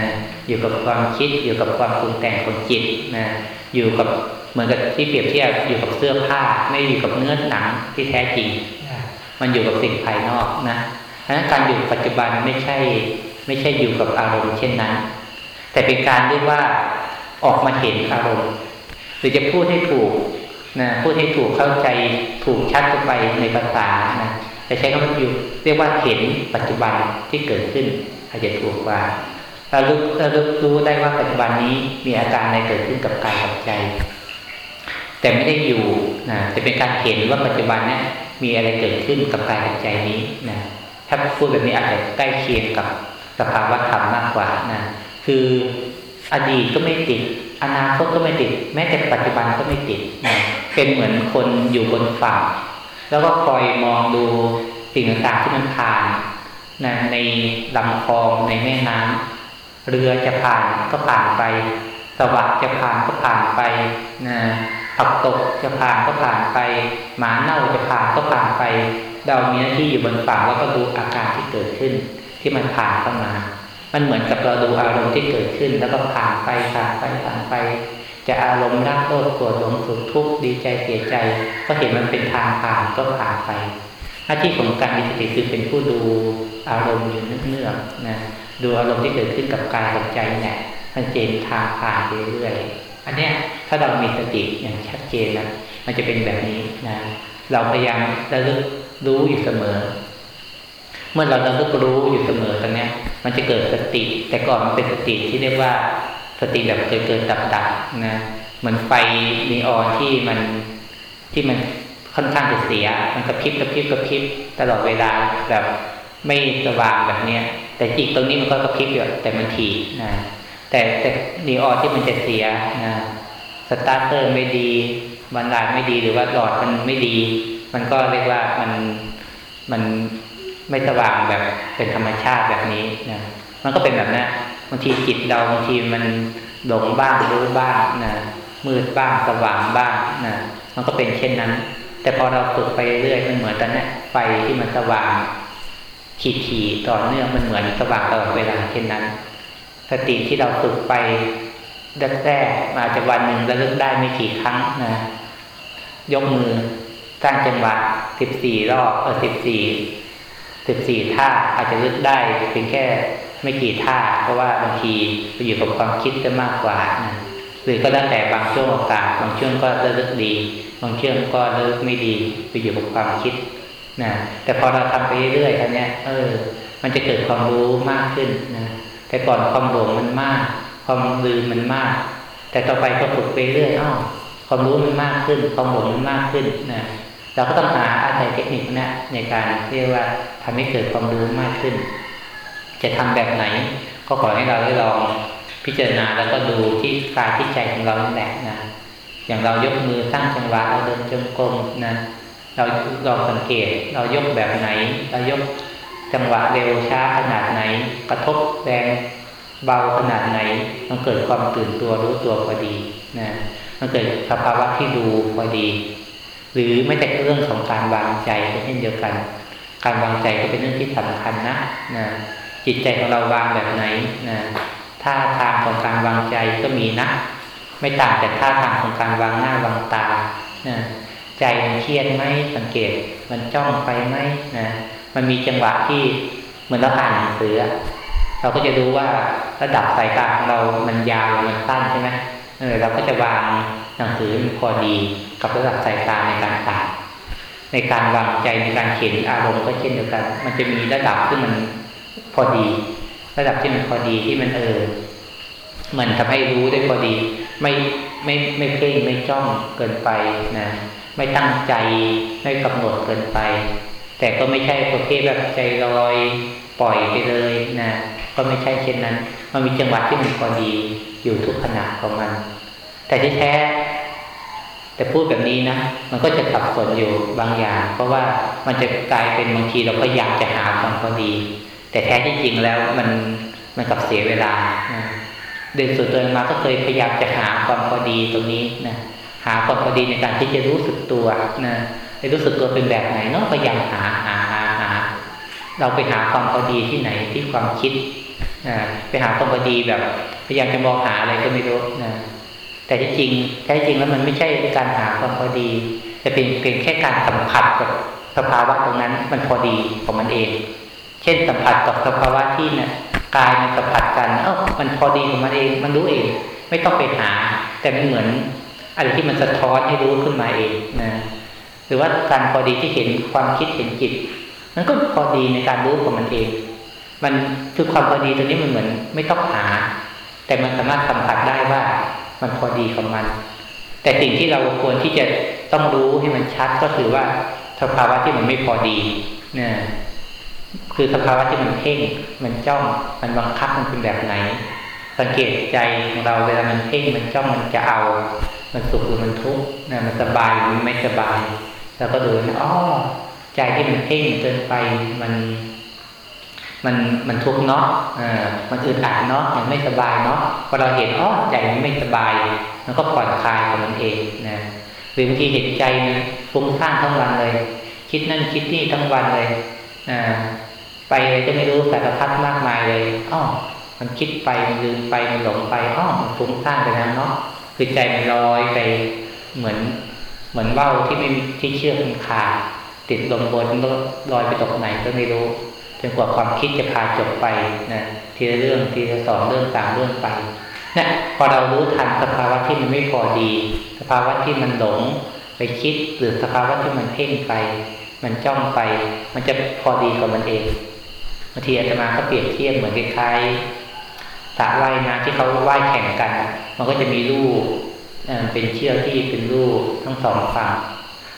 อยู่กับความคิด อยู่กับความปรุงแต่งของจิตนะอยู่กับเหมือนกับที่เปรียบเทียบอยู่กับเสื้อผ้า ไม่อยู่กับเนื้อหนังที่แท้จริง มันอยู่กับสิ่งภายนอกนะดังนั้นการอยู่ปัจจุบันไม่ใช่ ไม่ใช่อยู่กับอารมณ์เช่นนั้น แต่เป็นการเรียกว่าออกมาเห็นอารมณ์หรือจะพูดให้ถูก นะพูดให้ถูกเข้าใจถูกชัดไปในภาษานะแต่ใช้คำว่าอยู่เรียกว่าเห็นปัจจุบันที่เกิดขึ้น อาจจะถูกกว่าเราลึกเราลึกรู้ได้ว่าปัจจุบันนี้มีอาการอะไรเกิดขึ้นกับกายกับใจ แต่ไม่ได้อยู่นะจะเป็นการเห็นว่าปัจจุบันนี้มีอะไรเกิดขึ้นกับกายกับใจนี้นะถ้าพูดแบบนี้อาจจะใกล้เคียงกับสภาวะธรรมมากกว่านะคืออดีตก็ไม่ติด อนาคตก็ไม่ติด แม้แต่ปัจจุบันก็ไม่ติดนะ เป็นเหมือนคนอยู่บนฝั่งแล้วก็คอยมองดูสิ่งต่างๆที่มันผ่านนะในลำคลองในแม่น้ำเรือจะผ่านก็ผ่านไป สวัสดจะผ่านก็ผ่านไปนะผักตกจะผ่านก็ผ่านไป หมาเน่าจะผ่านก็ผ่านไป เรามีหน้าที่อยู่บนฝั่งแล้วก็ดูอาการที่เกิดขึ้น ที่มันผ่านเข้ามา มันเหมือนกับเราดูอารมณ์ที่เกิดขึ้น แล้วก็ผ่านไปผ่านไปผ่านไป จะอารมณ์รักโลภโกรธหลงสุขทุกข์ดีใจเสียใจ ก็เห็นมันเป็นทางผ่านก็ผ่านไป หน้าที่ของการมีสติคือเป็นผู้ดูอารมณ์อยู่เนื่องๆนะดูอารมณ์ที่เกิดขึ้นกับกายกับใจเนี่ยมันเจนทางผ่านเรื่อยๆอันเนี้ยถ้าเรามีสติอย่างชัดเจนนะมันจะเป็นแบบนี้นะเราพยายามระลึกรู้อยู่เสมอ เมื่อเราระลึกรู้อยู่เสมอตรงนี้ยมันจะเกิดสติ แต่ก่อนมันเป็นสติที่เรียกว่า ติแบบเกิดเกิดดับดับนะเหมือนไฟนีออนที่มันที่มันค่อนข้างจะเสีย มันกระพริบกระพริบกระพริบตลอดเวลาแบบไม่สว่างแบบเนี้ย แต่จริงตรงนี้มันก็กระพริบอยู่แต่มันถี่นะแต่แต่นีออนที่มันจะเสียนะสตาร์เตอร์ไม่ดีบรรลาไม่ดีหรือว่าหลอดมันไม่ดี มันก็เรียกว่ามันมันไม่สว่างแบบเป็นธรรมชาติแบบนี้นะมันก็เป็นแบบนั้นางทีจิตเราบางทีมันหลงบ้างรู้บ้างนะมืดบ้างสว่างบ้างนะมันก็เป็นเช่นนั้น แต่พอเราฝึกไปเรื่อยมันเหมือนตอนนี้ไฟที่มันสว่าง ขีดขีต่อเนื่องมันเหมือนสว่างตลอดเวลาเช่นนั้น สติที่เราฝึกไปแรกๆอาจจะวันหนึ่งระลึกได้ไม่กี่ครั้งนะยกมือสร้างจังหวะสิบสี่รอบเออสิบสี่สิบสี่ท่าอาจจะลึกได้เพียงแค่ ไม่กี่ท่า เพราะว่าบางทีไปอยู่กับความคิดจะมากกว่านะหรือก็แล้วแต่บางช่วงโอกาสบางช่วงก็เลิกดี บางช่วงก็เลิกไม่ดีไปอยู่กับความคิดนะแต่พอเราทำไปเรื่อยๆอันเนี้ยเออ มันจะเกิดความรู้มากขึ้นนะแต่ก่อนความหลงมันมาก ความลืมมันมาก แต่ต่อไปพอฝึกไปเรื่อยอ้าวความรู้มันมากขึ้น ความหลงมันมากขึ้นนะเราก็ต้องหาอาศัยเทคนิคนี้ในการเรียกว่าทำให้เกิดความรู้มากขึ้น จะทำแบบไหน ก็ขอให้เราได้ลองพิจารณาแล้วก็ดูที่กายที่ใจของเราแหละนะอย่างเรายกมือตั้งจังหวะเราเดินจงกรมนะเราลองสังเกตเรายกแบบไหน เรายกจังหวะเร็วช้าขนาดไหน กระทบแรงเบาขนาดไหน มันเกิดความตื่นตัวรู้ตัวพอดีนะมันเกิดสภาวะที่ดูพอดี หรือไม่แต่เรื่องของการวางใจก็เช่นเดียวกัน การวางใจก็เป็นเรื่องที่สำคัญนะนะ จิตใจของเราวางแบบไหนนะท่าทางของการวางใจก็มีนะ ไม่ต่างจากท่าทางของการวางหน้าวางตานะใจมันเครียดไหมสังเกต มันจ้องไปไหมนะมันมีจังหวะที่เหมือนเราอ่านหนังสือเราก็จะรู้ว่าระดับสายตาของเรามันยาวมันสั้นใช่ไหมเออเราก็จะวางหนังสือมันพอดีกับระดับสายตาในการอ่านในการวางใจในการเขียนอารมณ์ก็เช่นเดียวกัน มันจะมีระดับที่มัน พอดี ระดับที่มันพอดีที่มันเออมันทำให้รู้ได้พอดี ไม่ไม่ไม่เพ่งไม่จ้องเกินไปนะไม่ตั้งใจไม่กำหนดเกินไป แต่ก็ไม่ใช่ประเภทแบบใจลอยปล่อยไปเลยนะก็ไม่ใช่เช่นนั้น มันมีจังหวะที่มันพอดีอยู่ทุกขณะของมัน แต่ที่แท้แต่พูดแบบนี้นะมันก็จะสับสนอยู่บางอย่าง เพราะว่ามันจะกลายเป็นบางทีเราก็อยากจะหาความพอดี แต่แท้ที่จริงแล้วมันมันกับเสียเวลาโดยส่วนตัวมาก็เคยพยายามจะหาความพอดีตรงนี้นะหาความพอดีในการที่จะรู้สึกตัวนะให้รู้สึกตัวเป็นแบบไหนเนาะพยายามหาหาหาหาเราไปหาความพอดีที่ไหนที่ความคิดนะไปหาความพอดีแบบ พยายามจะมองหาอะไรก็ไม่รู้นะแต่ที่จริงแท้จริงแล้วมันไม่ใช่การหาความพอดีจะเป็นเป็นแค่การสัมผัสกับสภาวะตรงนั้นมันพอดีของมันเอง เช่นสัมผัสกับสภาวะที่เนี่ยกายมันสัมผัสกัน เอ้ามันพอดีของมันเอง มันรู้เอง ไม่ต้องไปหา แต่มันเหมือนอะไรที่มันสะท้อนให้รู้ขึ้นมาเองนะหรือว่าการพอดีที่เห็นความคิดเห็นจิตมันก็พอดีในการรู้ของมันเอง มันคือความพอดีตรงนี้มันเหมือน ไม่ต้องหา แต่มันสามารถสัมผัสได้ว่ามันพอดีของมัน แต่สิ่งที่เราควรที่จะต้องรู้ให้มันชัดก็คือว่าสภาวะที่มันไม่พอดีเนี่ย คือสภาวะที่มันเพ่ง มันจ้อง มันบังคับมันเป็นแบบไหน สังเกตใจของเราเวลามันเพ่ง มันจ้อง มันจะเอา มันสุขหรือมันทุกข์นะมันสบายหรือไม่สบายแล้วก็ดูนะอ๋อใจที่มันเพ่งเกินไป มัน มันมันทุกข์เนาะอ่ามันอึดอัดเนาะ มันไม่สบายเนาะ พอเราเห็นอ๋อใจมันไม่สบาย มันก็ผ่อนคลายของมันเองนะหรือบางทีเห็นใจมันฟุ้งซ่านทั้งวันเลย คิดนั่นคิดนี่ทั้งวันเลย อ่า ไปเลยจะไม่รู้สารพัดมากมายเลยอ๋อมันคิดไปมันลืมไปมันหลงไปอ๋อมันฟุ้งซ่านไปนั้นเนาะคือใจมันลอยไปเหมือน เหมือนว่าวที่ไม่ที่เชื่อมันขาดติดลมบนลอยไปตกไหนก็ไม่รู้จนกว่าความคิดจะพาจบไปนะทีละเรื่องทีละสองเรื่องสามเรื่องไปนี่ยพอเรารู้ทันสภาวะที่มันไม่พอดี สภาวะที่มันหลงไปคิดหรือสภาวะที่มันเพ่งไป มันจ้องไป มันจะพอดีกับมันเอง บางทีอาตมาก็เปรียบเทียบเหมือนคล้ายๆสระว่ายน้ำที่เขาว่ายแข่งกัน มันก็จะมีลูกเป็นเชือกที่เป็นลูกทั้งสองฝั่ง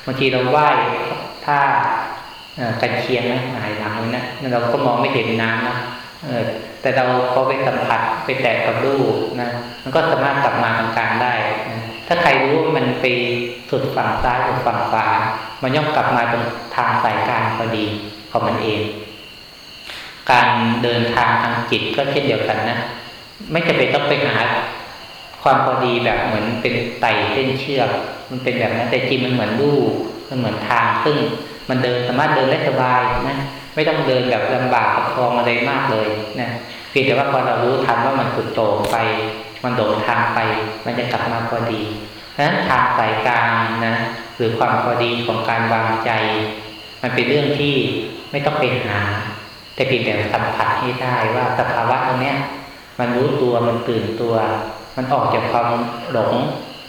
บางทีเราว่ายถ้ากันเคียงนะหายหลังนะเราก็มองไม่เห็นน้ำนะแต่เราพอไปสัมผัสไปแตะกับลูกนะมันก็สามารถกลับมาทางกลางได้นะถ้าใครรู้ว่ามันไปสุดฝั่งซ้ายหรือฝั่งขวามันย่อมกลับมาตรงทางสายกลางพอดีของมันเอง การเดินทางทางจิตก็เช่นเดียวกันนะไม่จะเป็นต้องไปหาความพอดีแบบเหมือนเป็นไต่เส้นเชือกมันเป็นแบบนั้นแต่จริงมันเหมือนลูกมันเหมือนทางซึ่งมันเดินสามารถเดินได้สบายนะไม่ต้องเดินแบบลำบากประคองอะไรมากเลยนะเพียงแต่ว่าพอเรารู้ทันว่ามันสุดโต่งไปมันโด่งทางไป มันจะกลับมาพอดีเพราะฉะนั้นทางสายกลางนะหรือความพอดีของการวางใจ มันเป็นเรื่องที่ไม่ต้องไปหา แต่เพียงแต่สัมผัสให้ได้ว่าสภาวะตรงนี้มันรู้ตัวมันตื่นตัว มันออกจากความหลง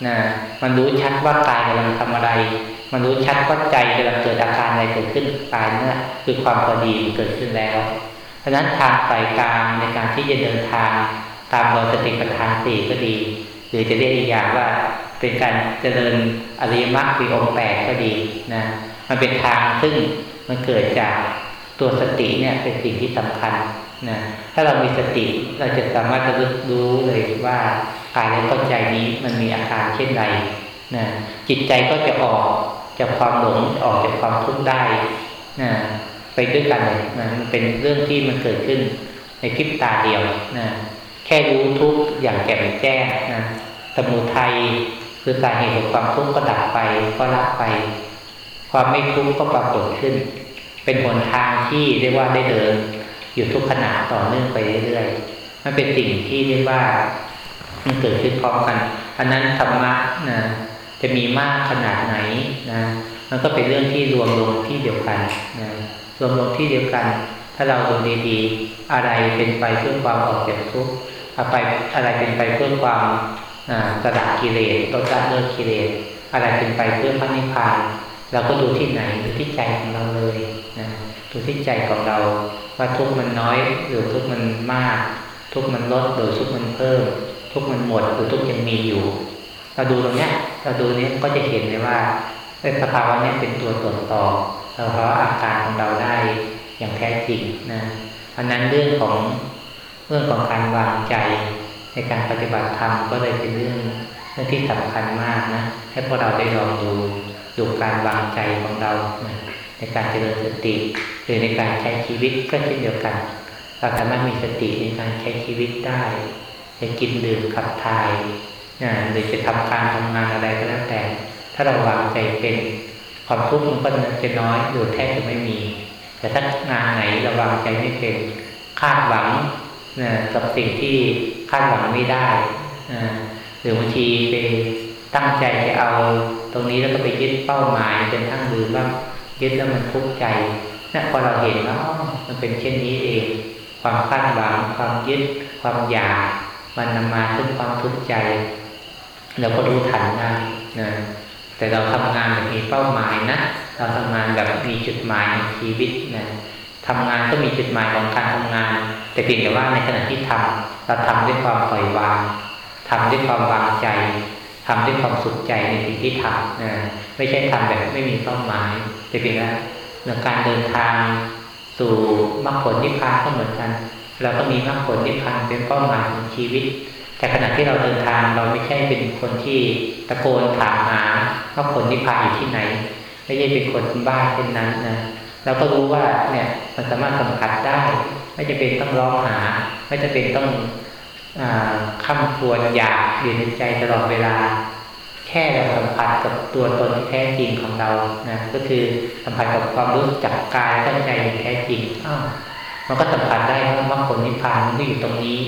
นะมันรู้ชัดว่ากายกำลังทำอะไร มันรู้ชัดว่าใจกำลังเกิดอาการอะไรเกิดขึ้นกายเนี่ยคือความพอดีเกิดขึ้นแล้วเพราะฉะนั้นทางสายกลางในการที่จะเดินทาง ตามรอยสติปัฏฐานสี่ก็ดี หรือจะเรียกอีกอย่างว่าเป็นการเจริญอริยมรรคคือองแปดก็ดีนะมันเป็นทางซึ่งมันเกิดจาก ตัวสติเนี่ยเป็นสิ่งที่สำคัญนะถ้าเรามีสติเราจะสามารถระลึกรู้เลยว่ากายและต้นใจนี้มันมีอาการเช่นใดนะจิตใจก็จะออกจากความหลงออกจากความทุกข์ได้นะไปด้วยกันเลยนะมันเป็นเรื่องที่มันเกิดขึ้นในพริบตาเดียวนะแค่รู้ทุกอย่างแก่มแจ้งนะสมุทัยคือสาเหตุของความทุกข์ก็ดับไปก็ละไป ความไม่ทุกข์ก็ปรากฏขึ้น เป็นหนทางที่เรียกว่าได้เดิน อยู่ทุกขณะต่อเนื่องไปเรื่อยๆมันเป็นสิ่งที่เรียกว่ามันเกิดขึ้นพร้อมกันอันนั้นธรรมะนะจะมีมากขนาดไหนนะมันก็เป็นเรื่องที่รวมลงที่เดียวกันนะรวมลงที่เดียวกัน ถ้าเราดูดีๆ อะไรเป็นไปเพื่อความออกจากทุกข์อะไรอะไรเป็นไปเพื่อความสละกิเลสลดละเลิกกิเลสอะไรเป็นไปเพื่อพระนิพพาน เราก็ดูที่ไหนดูที่ใจของเราเลยนะดูที่ใจของเรา ว่าทุกมันน้อยหรือทุกมันมาก ทุกมันลดหรือทุกมันเพิ่ม ทุกมันหมดหรือทุกยังมีอยู่ เราดูตรงเนี้ย เราดูนี้ก็จะเห็นเลยว่าสภาวะเนี้ยเป็นตัวตรวจต่อเราเพราะอาการของเราได้อย่างแท้จริงนะอันนั้นเรื่องของเรื่องของการวางใจ ในการปฏิบัติธรรมก็เลยเป็นเรื่องเรื่องที่สำคัญมากนะให้พวกเราได้ลองดู ดูการวางใจของเราในการเจริญสติหรือในการใช้ชีวิตก็เช่นเดียวกัน เราสามารถมีสติในการใช้ชีวิตได้จะกินดื่มขับถ่ายนะหรือจะทำการทำงานอะไรก็แล้วแต่ ถ้าเราวางใจเป็นความทุกข์มันก็จะน้อยหรือแทบจะไม่มี แต่ถ้างานไหนเราวางใจไม่เป็นคาดหวังนะกับสิ่งที่คาดหวังไม่ได้นะหรือบางทีไปตั้งใจจะเอา รงนี้แล้วก็ไปยึดเป้าหมายจนทั้งลืมว่ายึดแล้วมันทุกข์ใจนะพอเราเห็นแล้วมันเป็นเช่นนี้เอง ความคาดหวังความยึดความอยากมันนำมาซึ่งความทุกข์ใจเราก็รู้ทันได้นะแต่เราทำงานแบบมีเป้าหมายนะเราทำงานแบบมีจุดหมายในชีวิตนะทำงานก็มีจุดหมายของการทำงาน แต่เพียงแต่ว่าในขณะที่ทำเราทำด้วยความปล่อยวางทำด้วยความวางใจ ทำด้วยความสุขใจในสิ่งที่ทำนะไม่ใช่ทำแบบไม่มีเป้าหมาย แต่เพียงแต่เรื่องการเดินทางสู่มรรคผลนิพพานก็เหมือนกัน เราก็มีมรรคผลนิพพานเป็นเป้าหมายของชีวิต แต่ขณะที่เราเดินทางเราไม่ใช่เป็นคนที่ตะโกนถามหามรรคผลนิพพานอยู่ที่ไหน ไม่ใช่เป็นคนบ้าเช่นนั้นนะเราก็รู้ว่าเนี่ยมันสามารถสัมผัสได้ ไม่จะเป็นต้องร้องหา ไม่จะเป็นต้อง ข้ามควรอยากอยู่ในใจตลอดเวลา แค่เราสัมผัสกับตัวตนที่แท้จริงของเรานะก็คือสัมผัสกับความรู้จักกายและใจแท้จริงอ้าวมันก็สัมผัสได้ว่ามรรคผลนิพพานมันก็อยู่ตรงนี้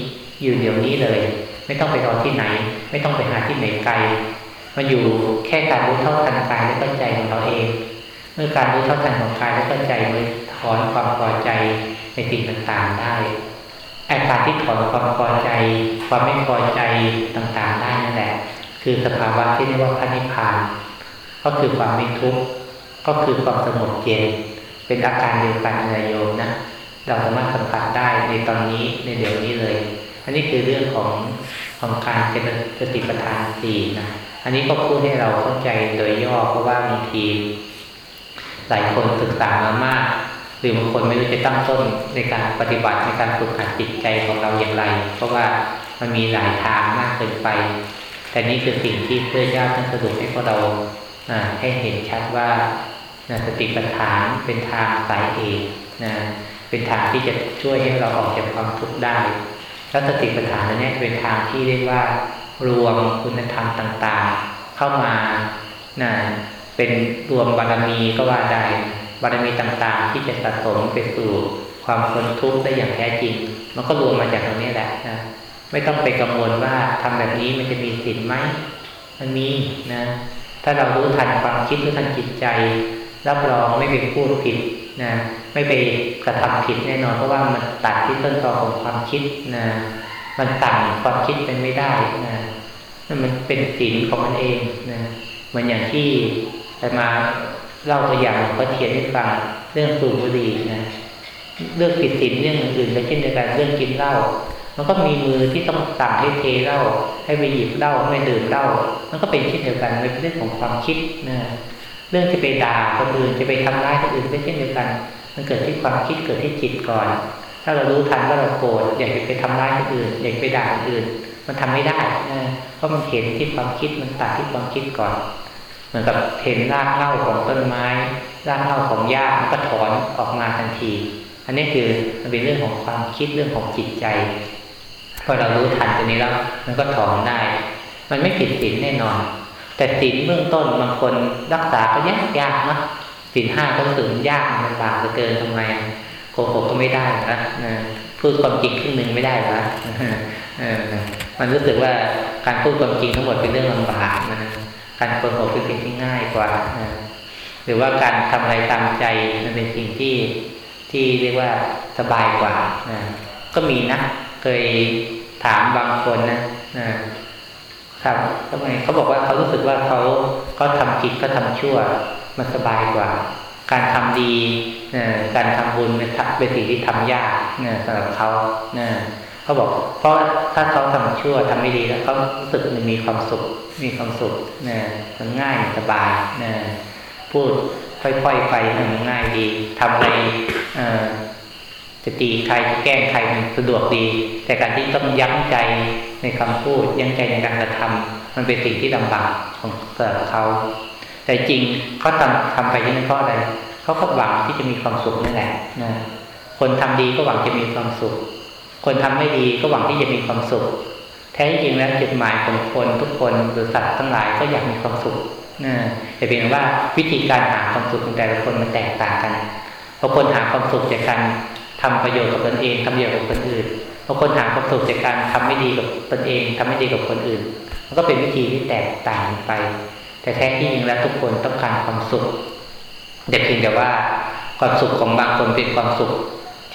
อยู่เดี๋ยวนี้เลย ไม่ต้องไปรอที่ไหน ไม่ต้องไปหาที่ไหนไกลมันอยู่แค่การรู้เท่าทันกายและใจของเราเอง เมื่อการรู้เท่าทันของกายและก็ใจมันถอนความพอใจในสิ่งต่างๆได้ อาการที่ถอนความพอใจ ความไม่พอใจต่างๆได้นั่นแหละ คือสภาวะที่เรียกว่าพระนิพพาน ก็คือความไม่ทุกข์ก็คือความสงบเย็นเป็นอาการเดียวกันในโยมนะเราสามารถสัมผัสได้ในตอนนี้ในเดี๋ยวนี้เลย อันนี้คือเรื่องของของการเจริญสติปัฏฐานสี่นะอันนี้ก็พูดให้เราเข้าใจโดยย่อเพราะว่าบางทีหลายคนศึกษามามาก หรือบางคนไม่รู้จะตั้งต้นในการปฏิบัติในการฝึกหัดจิตใจของเราอย่างไร เพราะว่ามันมีหลายทางมากเกินไป แต่นี่คือสิ่งที่เพื่อญาติท่านสรุปให้พวกเราให้เห็นชัดว่าสติปัฏฐานเป็นทางสายเอกนะเป็นทางที่จะช่วยให้เราออกจากความทุกข์ได้ แล้วสติปัฏฐานนี้เป็นทางที่เรียกว่ารวมคุณธรรมต่างๆ เข้ามานะเป็นรวมบารมีก็ว่าได้ บารมีต่างๆ ที่จะสะสมไปสู่ความพ้นทุกข์ได้อย่างแท้จริง มันก็รวมมาจากตรงนี้แหละนะไม่ต้องไปกังวลว่าทำแบบนี้มันจะมีสินไหมมันมีนะ ถ้าเรารู้ทันความคิดรู้ทันจิตใจ รับรองไม่เป็นพูดผิดนะไม่ไปกระทำผิดแน่นอนเพราะว่ามันตัดที่ต้นตอของความคิดนะมันตัดความคิดเป็นไม่ได้นะมันเป็นสินของมันเองนะเหมือนอย่างที่แต่มา เล่าตัวอย่างหลวงพ่อเทียนให้ฟังเรื่องสูบบุหรี่นะเรื่องผิดศีลเรื่องอื่นก็เช่นเดียวกันเรื่องกินเหล้ามันก็มีมือที่ต้องสั่งให้เทเหล้าให้ไปหยิบเหล้าไม่ดื่มเหล้ามันก็เป็นเช่นเดียวกันเป็นเรื่องของความคิดนะเรื่องจะไปด่าคนอื่นจะไปทำร้ายคนอื่นก็เช่นเดียวกัน มันเกิดที่ความคิดเกิดที่จิตก่อน ถ้าเรารู้ทันว่าเราโกรธอยากจะไปทำร้ายคนอื่นอยากไปด่าคนอื่น มันทำไม่ได้นะเพราะมันเห็นที่ความคิดมันตัดที่ความคิดก่อน เหมือนกับเห็นรากเง้าของต้นไม้ รากเง้าของหญ้ามันก็ถอนออกมาทันที อันนี้คือมันเป็นเรื่องของความคิดเรื่องของจิตใจพอเรารู้ทันตัวนี้แล้วมันก็ถอนได้ มันไม่ผิดศีลแน่นอน แต่ศีลเบื้องต้นบางคนรักษาก็ยากยากนะศีลห้าก็ถึงยากมันบากเหลือเกินทำไมโกหกก็ไม่ได้นะพูดความจริงครึ่งหนึ่งไม่ได้หรอมันรู้สึกว่าการพูดความจริงทั้งหมดเป็นเรื่องลำบากนะ การโกหกเป็นสิ่งที่ง่ายกว่าหรือว่าการทำอะไรตามใจมันเป็นสิ่งที่ที่เรียกว่าสบายกว่าก็มีนะเคยถามบางคนนะครับทำไมเขาบอกว่าเขารู้สึกว่าเขาเขาทำผิดก็ทำชั่วมันสบายกว่า การทำดีการทำบุญเป็นเป็นสิ่งที่ทำยากสำหรับเขา เขาบอก เพราะถ้าเขาทำชั่วทำไม่ดีแล้วเขารู้สึกมีความสุข มีความสุขนะมันง่ายสบายนะพูดค่อยๆไปมันง่ายดีทำอะไรจะตีใครจะแกล้งใครมันสะดวกดี แต่การที่ต้องยั้งใจในคำพูด ยั้งใจในการกระทำมันเป็นสิ่งที่ลำบากของเกิดเขา แต่จริงเขาทำทำไปที่นั่นเพราะอะไรเขาก็หวังที่จะมีความสุขนั่นแหละนะคนทำดีก็หวังจะมีความสุข คนทำไม่ดีก็หวังที่จะมีความสุข แท้จริงแล้วจุดหมายของคนทุกคนหรือสัตว์ทั้งหลายก็อยากมีความสุขนะแต่เพียงว่าวิธีการหาความสุขของแต่ละคนมันแตกต่างกันบางคนหาความสุขจากการทำประโยชน์กับตนเองทำประโยชน์กับคนอื่นบางคนหาความสุขจากการทำไม่ดีกับตนเองทำไม่ดีกับคนอื่น มันก็เป็นวิธีที่แตกต่างไป แต่แท้ที่จริงแล้วทุกคนต้องการความสุขแต่เพียงแต่ว่าความสุขของบางคนเป็นความสุข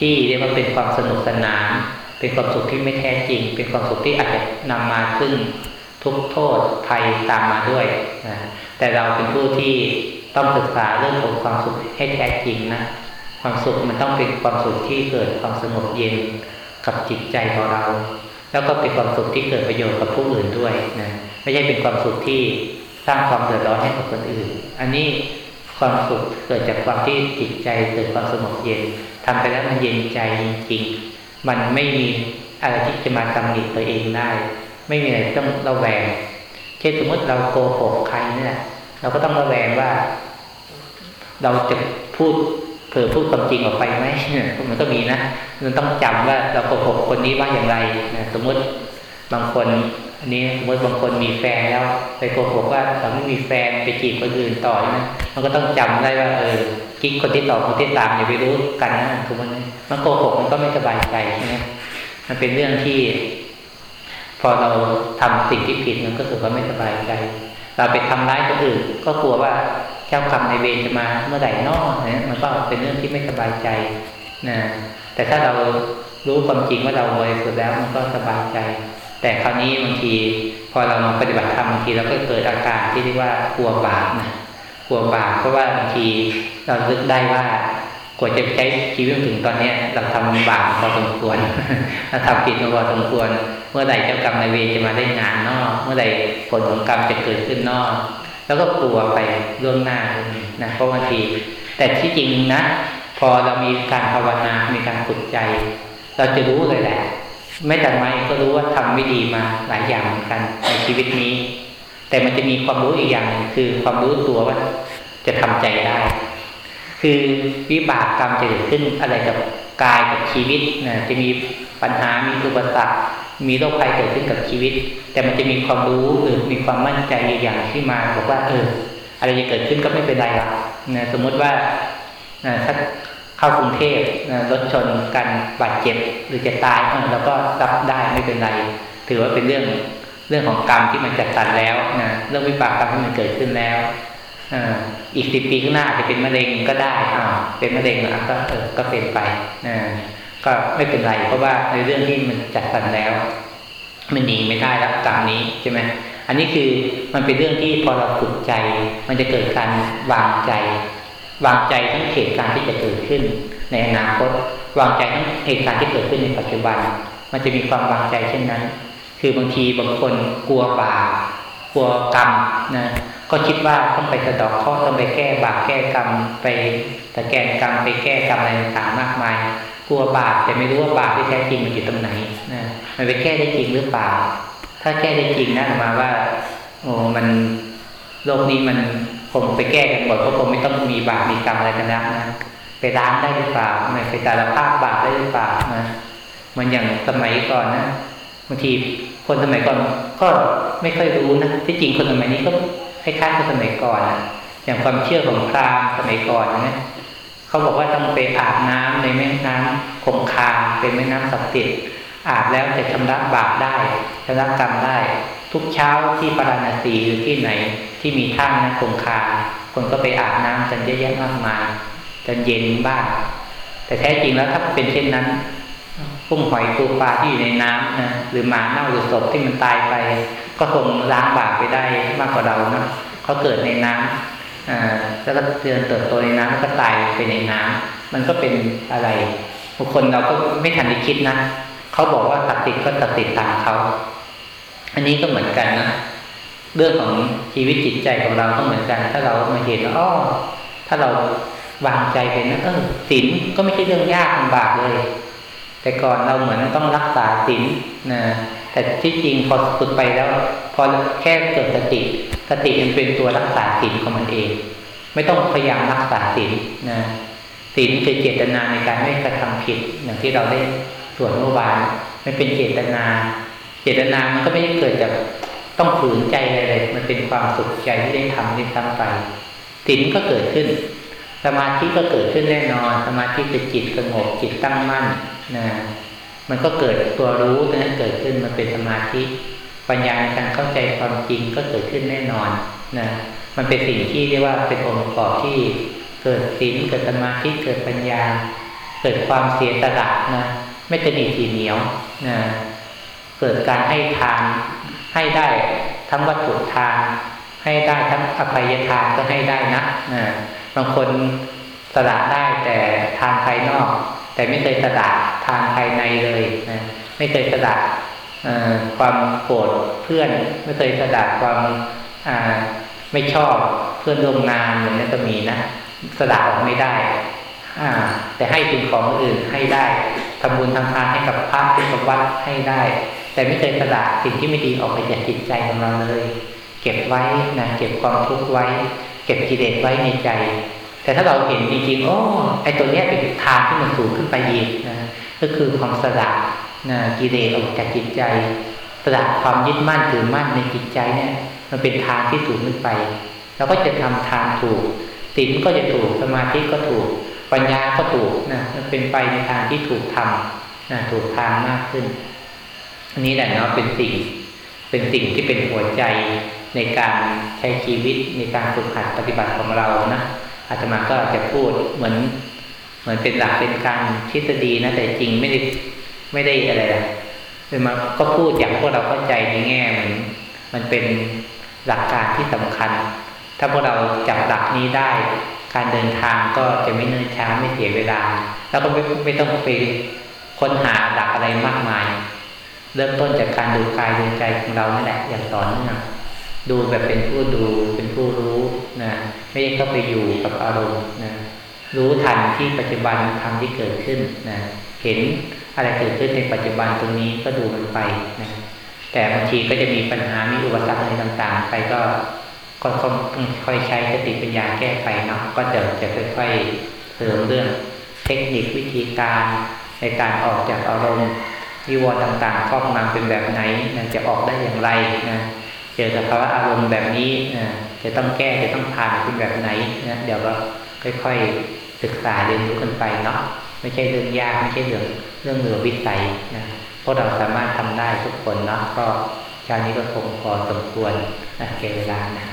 ที่เรียกว่าเป็นความสนุกสนาน เป็นความสุขที่ไม่แท้จริง เป็นความสุขที่อาจจะนำมาซึ่งทุกโทษภัยตามมาด้วยนะแต่เราเป็นผู้ที่ต้องศึกษาเรื่องของความสุขให้แท้จริงนะความสุขมันต้องเป็นความสุขที่เกิดความสงบเย็นกับจิตใจของเรา แล้วก็เป็นความสุขที่เกิดประโยชน์กับผู้อื่นด้วยนะไม่ใช่เป็นความสุขที่สร้างความเดือดร้อนให้กับคนอื่น อันนี้ความสุขเกิดจากความที่จิตใจเกิดความสงบเย็น ทำไปแล้วมันเย็นใจจริงๆมันไม่มีอะไรที่จะมาตำหนิตัวเองได้ ไม่มีอะไรต้องระแวง เช่นสมมติเราโกหกใครเนี่ยเราก็ต้องระแวงว่า เราจะพูดเผลอพูดความจริงออกไปไหมมันก็มีนะมันต้องจำว่าเราโกหกคนนี้ว่าอย่างไรนะสมมติบางคนอันนี้สมมติบางคนมีแฟนแล้ว ไปโกหกว่าเราไม่มีแฟนไปจีบคนอื่นต่อนะมันก็ต้องจำได้ว่าเออ กิ๊กคนที่ต่อคนที่ตามอย่าไปรู้กันนะทุกคนมันโกหกมันก็ไม่สบายใจใช่ไหมมันเป็นเรื่องที่ พอเราทำสิ่งที่ผิดมันก็ถือว่าไม่สบายใจ เราไปทำร้ายคนอื่น ก็กลัวว่าเจ้ากรรมในเวรจะมาเมื่อไหร่นอกนี่ยมันก็เป็นเรื่องที่ไม่สบายใจนะแต่ถ้าเรารู้ความจริงว่าเราบริสุทธิ์แล้วมันก็สบายใจ แต่คราวนี้บางที พอเรามาปฏิบัติธรรมบางทีเราก็เกิดอาการที่เรียกว่ากลัวบาปนะ กลัวบาปเพราะว่าบางทีเราลึกได้ว่ากว่าจะใช้ชีวิตถึงตอนนี้เราทำบาปพอสมควรเราทำผิดพอสมควร เมื่อไหร่เจ้ากรรมนายเวรจะมาได้งานนอกเมื่อไหร่ผลของกรรมจะเกิดขึ้นนอก แล้วก็กลัวไปล่วงหน้านะเพราะบางที แต่ที่จริงนะ พอเรามีการภาวนา มีการฝึกใจ เราจะรู้เลยแหละ ไม่แต่ไม่ก็รู้ว่าทำไม่ดีมาหลายอย่างเหมือนกันในชีวิตนี้ แต่มันจะมีความรู้อีกอย่างหนึ่งคือความรู้ตัวว่าจะทำใจได้ คือวิบากกรรมจะเกิดขึ้นอะไรกับกายกับชีวิตนะจะมีปัญหามีอุปสรรคมีโรคภัยเกิดขึ้นกับชีวิต แต่มันจะมีความรู้หรือมีความมั่นใจอย่างที่มาบอกว่าเอออะไรจะเกิดขึ้นก็ไม่เป็นไรหรอกนะสมมุติว่าถ้าเข้ากรุงเทพรถชนกันบาดเจ็บหรือจะตายเราก็รับได้ไม่เป็นไร ถือว่าเป็นเรื่อง เรื่องของกรรมที่มันจัดสรรแล้วนะเรื่องวิบากกรรมที่มันเกิดขึ้นแล้วอีกสิบปีข้างหน้าจะเป็นมะเร็งก็ได้อ่าเป็นมะเร็งอะก็เออก็เป็นไปนะก็ไม่เป็นไรเพราะว่าในเรื่องที่มันจัดสรรแล้ว มันหนีไม่ได้แล้วกรรมนี้ใช่ไหมอันนี้คือมันเป็นเรื่องที่พอเราฝึกใจ มันจะเกิดการวางใจ วางใจทั้งเหตุการณ์ที่จะเกิดขึ้น ในอนาคต วางใจทั้งเหตุการณ์ที่เกิดขึ้นในปัจจุบัน มันจะมีความวางใจเช่นนั้น คือบางทีบางคนกลัวบาปกลัวกรรมนะก็คิดว่าต้องไปสะดอกข้อต้องไปแก้บาปแก้กรรมไปตะแกนกรรมไปแก้กรรมอะไรต่างๆมากมาย กลัวบาปแต่ไม่รู้ว่าบาปที่แท้จริงมันอยู่ตรงไหนนะมันไปแก้ได้จริงหรือเปล่า ถ้าแก้ได้จริงนะมาว่าโอ้มันโลกนี้มันคงไปแก้กันหมดก็คงไม่ต้องมีบาปมีกรรมอะไรกันแล้วนะไปล้างได้หรือเปล่าไม่ไปสารภาพบาปได้หรือเปล่านะมันอย่างสมัยก่อนนะ บางทีคนสมัยก่อนก็ไม่ค่อยรู้นะที่จริงคนสมัยนี้ก็คล้ายๆคนสมัยก่อนนะอย่างความเชื่อของพราหมณ์สมัยก่อนนะเขาบอกว่าต้องไปอาบน้ำในแม่น้ำคงคาเป็นแม่น้ำศักดิ์สิทธิ์อาบแล้วจะชำระบาปได้ชำระกรรมได้ ทุกเช้าที่ปราณสีหรือที่ไหนที่มีท่านะคงคาคนก็ไปอาบน้ำกันเยอะแยะมากมายจนเย็นบ้างแต่แท้จริงแล้วถ้าเป็นเช่นนั้น กุ้งหอยปูปลาที่อยู่ในน้ำนะหรือหมาเน่าหรือศพที่มันตายไป ก็คงล้างบาปไปได้มากกว่าเรานะเขาเกิดในน้ำอ่าแล้วก็เตือนเติบโตในน้ำแล้วก็ตายไปในน้ำมันก็เป็นอะไรบางคนเราก็ไม่ทันได้คิดนะเขาบอกว่าตัดติดก็ตัดติดตามเขาอันนี้ก็เหมือนกันนะเรื่องของชีวิตจิตใจของเราก็เหมือนกัน ถ้าเรามาเห็นอ๋อถ้าเราวางใจเป็นนะเออศีลก็ไม่ใช่เรื่องยากลำบากเลย แต่ก่อนเราเหมือนต้องรักษาศีลนะแต่ที่จริงพอฝึกไปแล้ว พอแค่เกิดสติ สติมันเป็นตัวรักษาศีลของมันเอง ไม่ต้องพยายามรักษาศีลนะศีลคือเจตนาในการไม่กระทำผิดอย่างที่เราได้ตรวจเมื่อวานไม่เป็นเจตนา เจตนามันก็ไม่ได้เกิดจากต้องฝืนใจอะไรเลย มันเป็นความสุขใจที่ได้ทำได้ทำไปศีลก็เกิดขึ้น สมาธิก็เกิดขึ้นแน่นอน สมาธิคือจิตสงบจิตตั้งมั่น นะมันก็เกิดตัวรู้ตรงนั้นเกิดขึ้นมันเป็นสมาธิ ปัญญาในการเข้าใจความจริงก็เกิดขึ้นแน่นอนนะมันเป็นสิ่งที่เรียกว่าเป็นองค์ประกอบที่เกิดศีลเกิดสมาธิเกิดปัญญา เกิดความเสียสละนะไม่ตนีทีเหนียวนะเกิดการให้ทานให้ได้ทั้งวัตถุทาน ให้ได้ทั้งอภัยทานก็ให้ได้นะนะบางคนสละได้แต่ทางภายนอก แต่ไม่เคยสละทางภายในเลยนะไม่เคยสละความโกรธเพื่อน ไม่เคยสละความไม่ชอบเพื่อนร่วมงานอย่างนี้ก็มีนะสละออกไม่ได้อ่าแต่ให้สิ่งของอื่นให้ได้ทำบุญทำทานให้กับพระให้กับวัดให้ได้ แต่ไม่เคยสละสิ่งที่ไม่ดีออกไปจากจิตใจของเราเลย เก็บไว้นะเก็บความทุกข์ไว้ เก็บกิเลสไว้ในใจ แต่ถ้าเราเห็นจริงๆโอ้ไอตัวเนี้ยเป็นทางที่มันสูงขึ้นไปอีกนะก็คือความสละนะกิเลสออกจากจิตใจสละความยึดมั่นถือมั่นในจิตใจเนี่ย มันเป็นทางที่สูงขึ้นไปเราก็จะทำทางถูกศีลก็จะถูกสมาธิก็ถูก ปัญญาก็ถูกนะมันเป็นไปในทางที่ถูกทำนะถูกทางมากขึ้นอันนี้แหละเนาะเป็นสิ่ง เป็นสิ่งที่เป็นหัวใจในการใช้ชีวิตในการฝึกหัดปฏิบัติของเรานะ อาตมาก็จะพูดเหมือน เหมือนเป็นหลักเป็นการทฤษฎีนะแต่จริงไม่ได้ไม่ได้อะไรนะแต่มาก็พูดอย่างพวกเราเข้าใจในแง่เหมือนมันเป็นหลักการที่สำคัญ ถ้าพวกเราจับหลักนี้ได้ การเดินทางก็จะไม่เนิ่นช้าไม่เสียเวลา แล้วก็ไม่ไม่ต้องไปค้นหาหลักอะไรมากมาย เริ่มต้นจากการดูกายดูใจของเรานี่แหละอย่างต่อเนื่อง ดูแบบเป็นผู้ดูเป็นผู้รู้นะไม่ได้เข้าไปอยู่กับอารมณ์นะรู้ทันที่ปัจจุบันธรรมที่เกิดขึ้นนะเห็นอะไรเกิดขึ้นในปัจจุบันตรงนี้ก็ดูมันไปนะแต่บางทีก็จะมีปัญหามีอุปสรรคอะไรต่างๆ ไปก็ก็ต้องค่อยใช้สติปัญญาแก้ไขเนาะก็จะจะค่อยๆเสริมเรื่องเทคนิควิธีการในการออกจากอารมณ์วิวรต่างๆครอบงำเป็นแบบไหนนะจะออกได้อย่างไรนะ เจอสภาวะอารมณ์แบบนี้นะจะต้องแก้จะต้องผ่านเป็นแบบไหนนะเดี๋ยวก็ค่อยๆศึกษาเรียนรู้กันไปเนาะไม่ใช่เรื่องยากไม่ใช่เรื่องเรื่องเหนือวิสัยนะพวกเราสามารถทำได้ทุกคนเนาะก็ชาวนี้ก็คงพอสมควรนะเกเวลานะ